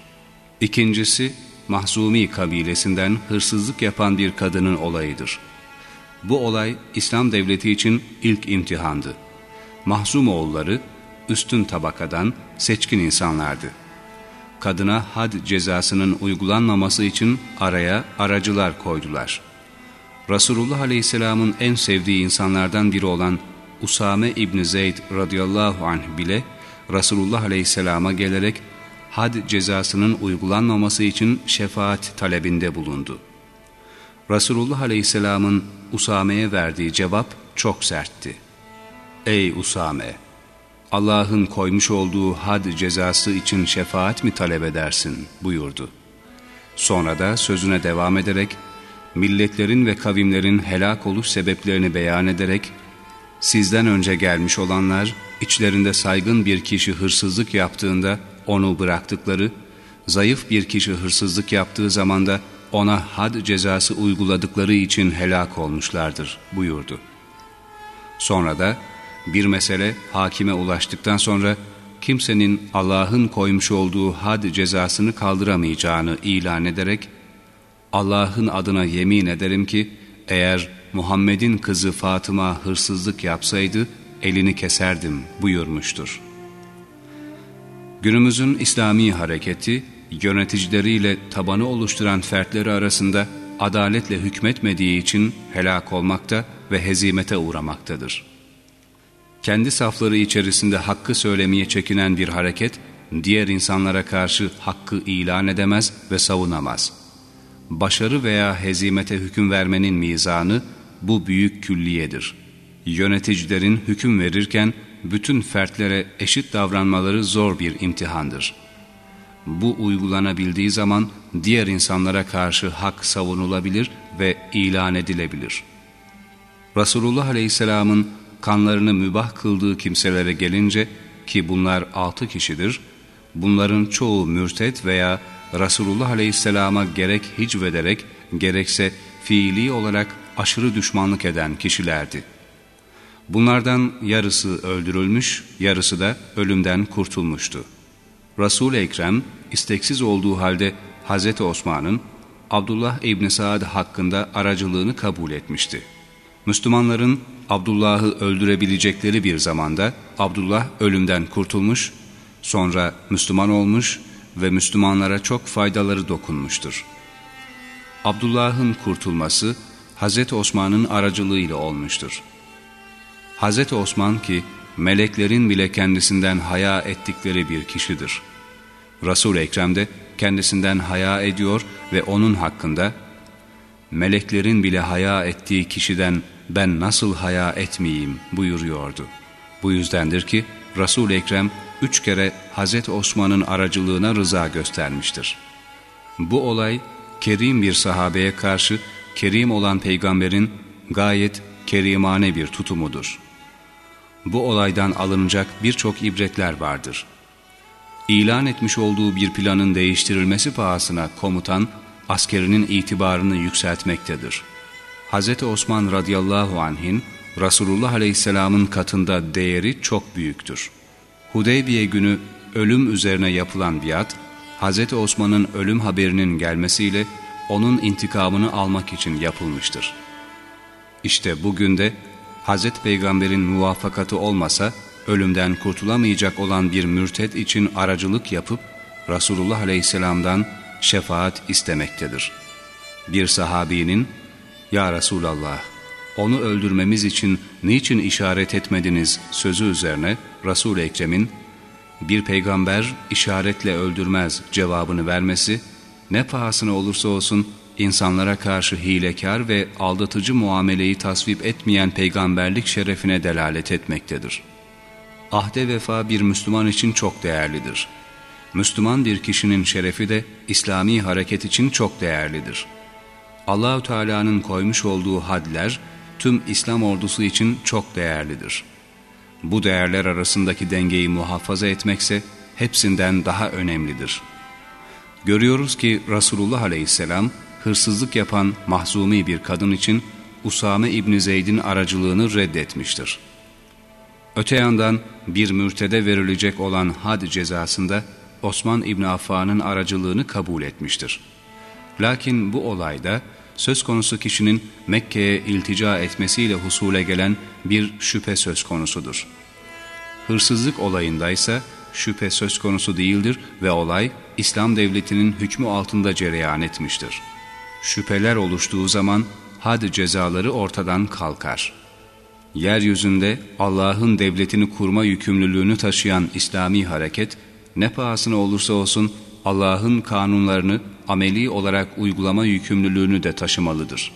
İkincisi Mahzumi kabilesinden hırsızlık yapan bir kadının olayıdır. Bu olay İslam devleti için ilk imtihandı. Mahzum oğulları üstün tabakadan seçkin insanlardı. Kadına had cezasının uygulanmaması için araya aracılar koydular. Resulullah Aleyhisselam'ın en sevdiği insanlardan biri olan Usame İbni Zeyd radıyallahu anh bile Resulullah Aleyhisselam'a gelerek had cezasının uygulanmaması için şefaat talebinde bulundu. Resulullah Aleyhisselam'ın Usame'ye verdiği cevap çok sertti. Ey Usame! Allah'ın koymuş olduğu had cezası için şefaat mi talep edersin buyurdu. Sonra da sözüne devam ederek milletlerin ve kavimlerin helak oluş sebeplerini beyan ederek sizden önce gelmiş olanlar içlerinde saygın bir kişi hırsızlık yaptığında onu bıraktıkları, zayıf bir kişi hırsızlık yaptığı zaman da ona had cezası uyguladıkları için helak olmuşlardır buyurdu. Sonra da bir mesele hakime ulaştıktan sonra kimsenin Allah'ın koymuş olduğu had cezasını kaldıramayacağını ilan ederek Allah'ın adına yemin ederim ki eğer Muhammed'in kızı Fatıma hırsızlık yapsaydı elini keserdim buyurmuştur. Günümüzün İslami hareketi yöneticileriyle tabanı oluşturan fertleri arasında adaletle hükmetmediği için helak olmakta ve hezimete uğramaktadır. kendi safları içerisinde hakkı söylemeye çekinen bir hareket, diğer insanlara karşı hakkı ilan edemez ve savunamaz. Başarı veya hezimete hüküm vermenin mizanı bu büyük külliyedir. Yöneticilerin hüküm verirken bütün fertlere eşit davranmaları zor bir imtihandır. Bu uygulanabildiği zaman diğer insanlara karşı hak savunulabilir ve ilan edilebilir. Resulullah Aleyhisselam'ın kanlarını mübah kıldığı kimselere gelince ki bunlar altı kişidir, bunların çoğu mürtet veya Resulullah Aleyhisselam'a gerek hicvederek gerekse fiili olarak aşırı düşmanlık eden kişilerdi. Bunlardan yarısı öldürülmüş, yarısı da ölümden kurtulmuştu. Resul-i Ekrem isteksiz olduğu halde Hz. Osman'ın Abdullah İbni Saad hakkında aracılığını kabul etmişti. Müslümanların Abdullah'ı öldürebilecekleri bir zamanda Abdullah ölümden kurtulmuş, sonra Müslüman olmuş ve Müslümanlara çok faydaları dokunmuştur. Abdullah'ın kurtulması Hz. Osman'ın aracılığıyla olmuştur. Hz. Osman ki meleklerin bile kendisinden haya ettikleri bir kişidir. Resul-i Ekrem de kendisinden haya ediyor ve onun hakkında meleklerin bile haya ettiği kişiden ben nasıl haya etmeyeyim buyuruyordu. Bu yüzdendir ki resul Ekrem üç kere Hz. Osman'ın aracılığına rıza göstermiştir. Bu olay kerim bir sahabeye karşı kerim olan peygamberin gayet kerimane bir tutumudur. Bu olaydan alınacak birçok ibretler vardır. İlan etmiş olduğu bir planın değiştirilmesi pahasına komutan askerinin itibarını yükseltmektedir. Hz. Osman radıyallahu anh'in Resulullah aleyhisselamın katında değeri çok büyüktür. Hudeybiye günü ölüm üzerine yapılan biat, Hz. Osman'ın ölüm haberinin gelmesiyle onun intikamını almak için yapılmıştır. İşte bugün de Hz. Peygamber'in muvafakatı olmasa, ölümden kurtulamayacak olan bir mürted için aracılık yapıp, Resulullah Aleyhisselam'dan şefaat istemektedir. Bir sahabinin, ''Ya Resulallah, onu öldürmemiz için niçin işaret etmediniz?'' sözü üzerine Resul-i Ekrem'in, ''Bir peygamber işaretle öldürmez.'' cevabını vermesi, ne pahasına olursa olsun insanlara karşı hilekar ve aldatıcı muameleyi tasvip etmeyen peygamberlik şerefine delalet etmektedir. Ahde vefa bir Müslüman için çok değerlidir. Müslüman bir kişinin şerefi de İslami hareket için çok değerlidir. Allahü Teala'nın koymuş olduğu hadler tüm İslam ordusu için çok değerlidir. Bu değerler arasındaki dengeyi muhafaza etmekse hepsinden daha önemlidir. Görüyoruz ki Resulullah Aleyhisselam hırsızlık yapan mahzumi bir kadın için Usame İbni Zeyd'in aracılığını reddetmiştir. Öte yandan bir mürtede verilecek olan had cezasında Osman İbni Affan'ın aracılığını kabul etmiştir. Lakin bu olayda söz konusu kişinin Mekke'ye iltica etmesiyle husule gelen bir şüphe söz konusudur. Hırsızlık olayındaysa şüphe söz konusu değildir ve olay İslam devletinin hükmü altında cereyan etmiştir. Şüpheler oluştuğu zaman had cezaları ortadan kalkar. Yeryüzünde Allah'ın devletini kurma yükümlülüğünü taşıyan İslami hareket, ne pahasına olursa olsun Allah'ın kanunlarını ameli olarak uygulama yükümlülüğünü de taşımalıdır.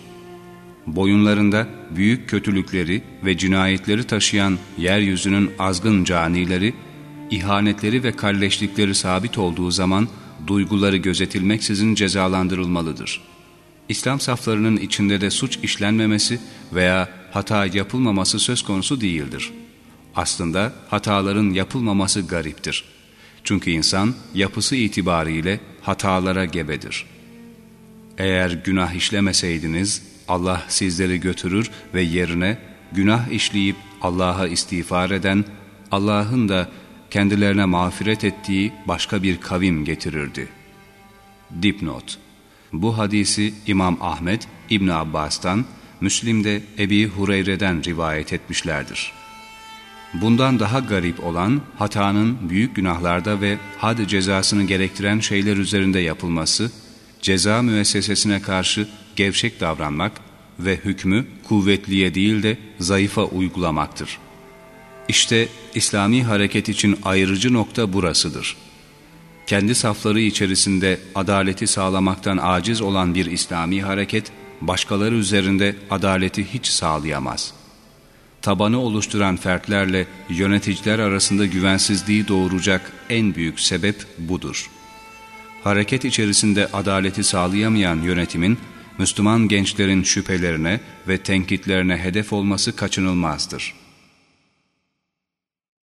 Boyunlarında büyük kötülükleri ve cinayetleri taşıyan yeryüzünün azgın canileri, ihanetleri ve kalleşlikleri sabit olduğu zaman duyguları gözetilmeksizin cezalandırılmalıdır. İslam saflarının içinde de suç işlenmemesi veya hata yapılmaması söz konusu değildir. Aslında hataların yapılmaması gariptir. Çünkü insan yapısı itibariyle hatalara gebedir. Eğer günah işlemeseydiniz Allah sizleri götürür ve yerine günah işleyip Allah'a istiğfar eden, Allah'ın da kendilerine mağfiret ettiği başka bir kavim getirirdi. Dipnot Bu hadisi İmam Ahmet İbn Abbas'tan, Müslim'de Ebi Hureyre'den rivayet etmişlerdir. Bundan daha garip olan hatanın büyük günahlarda ve had cezasını gerektiren şeyler üzerinde yapılması, ceza müessesesine karşı gevşek davranmak ve hükmü kuvvetliye değil de zayıfa uygulamaktır. İşte İslami hareket için ayrıcı nokta burasıdır. Kendi safları içerisinde adaleti sağlamaktan aciz olan bir İslami hareket, başkaları üzerinde adaleti hiç sağlayamaz. Tabanı oluşturan fertlerle yöneticiler arasında güvensizliği doğuracak en büyük sebep budur. Hareket içerisinde adaleti sağlayamayan yönetimin, Müslüman gençlerin şüphelerine ve tenkitlerine hedef olması kaçınılmazdır.''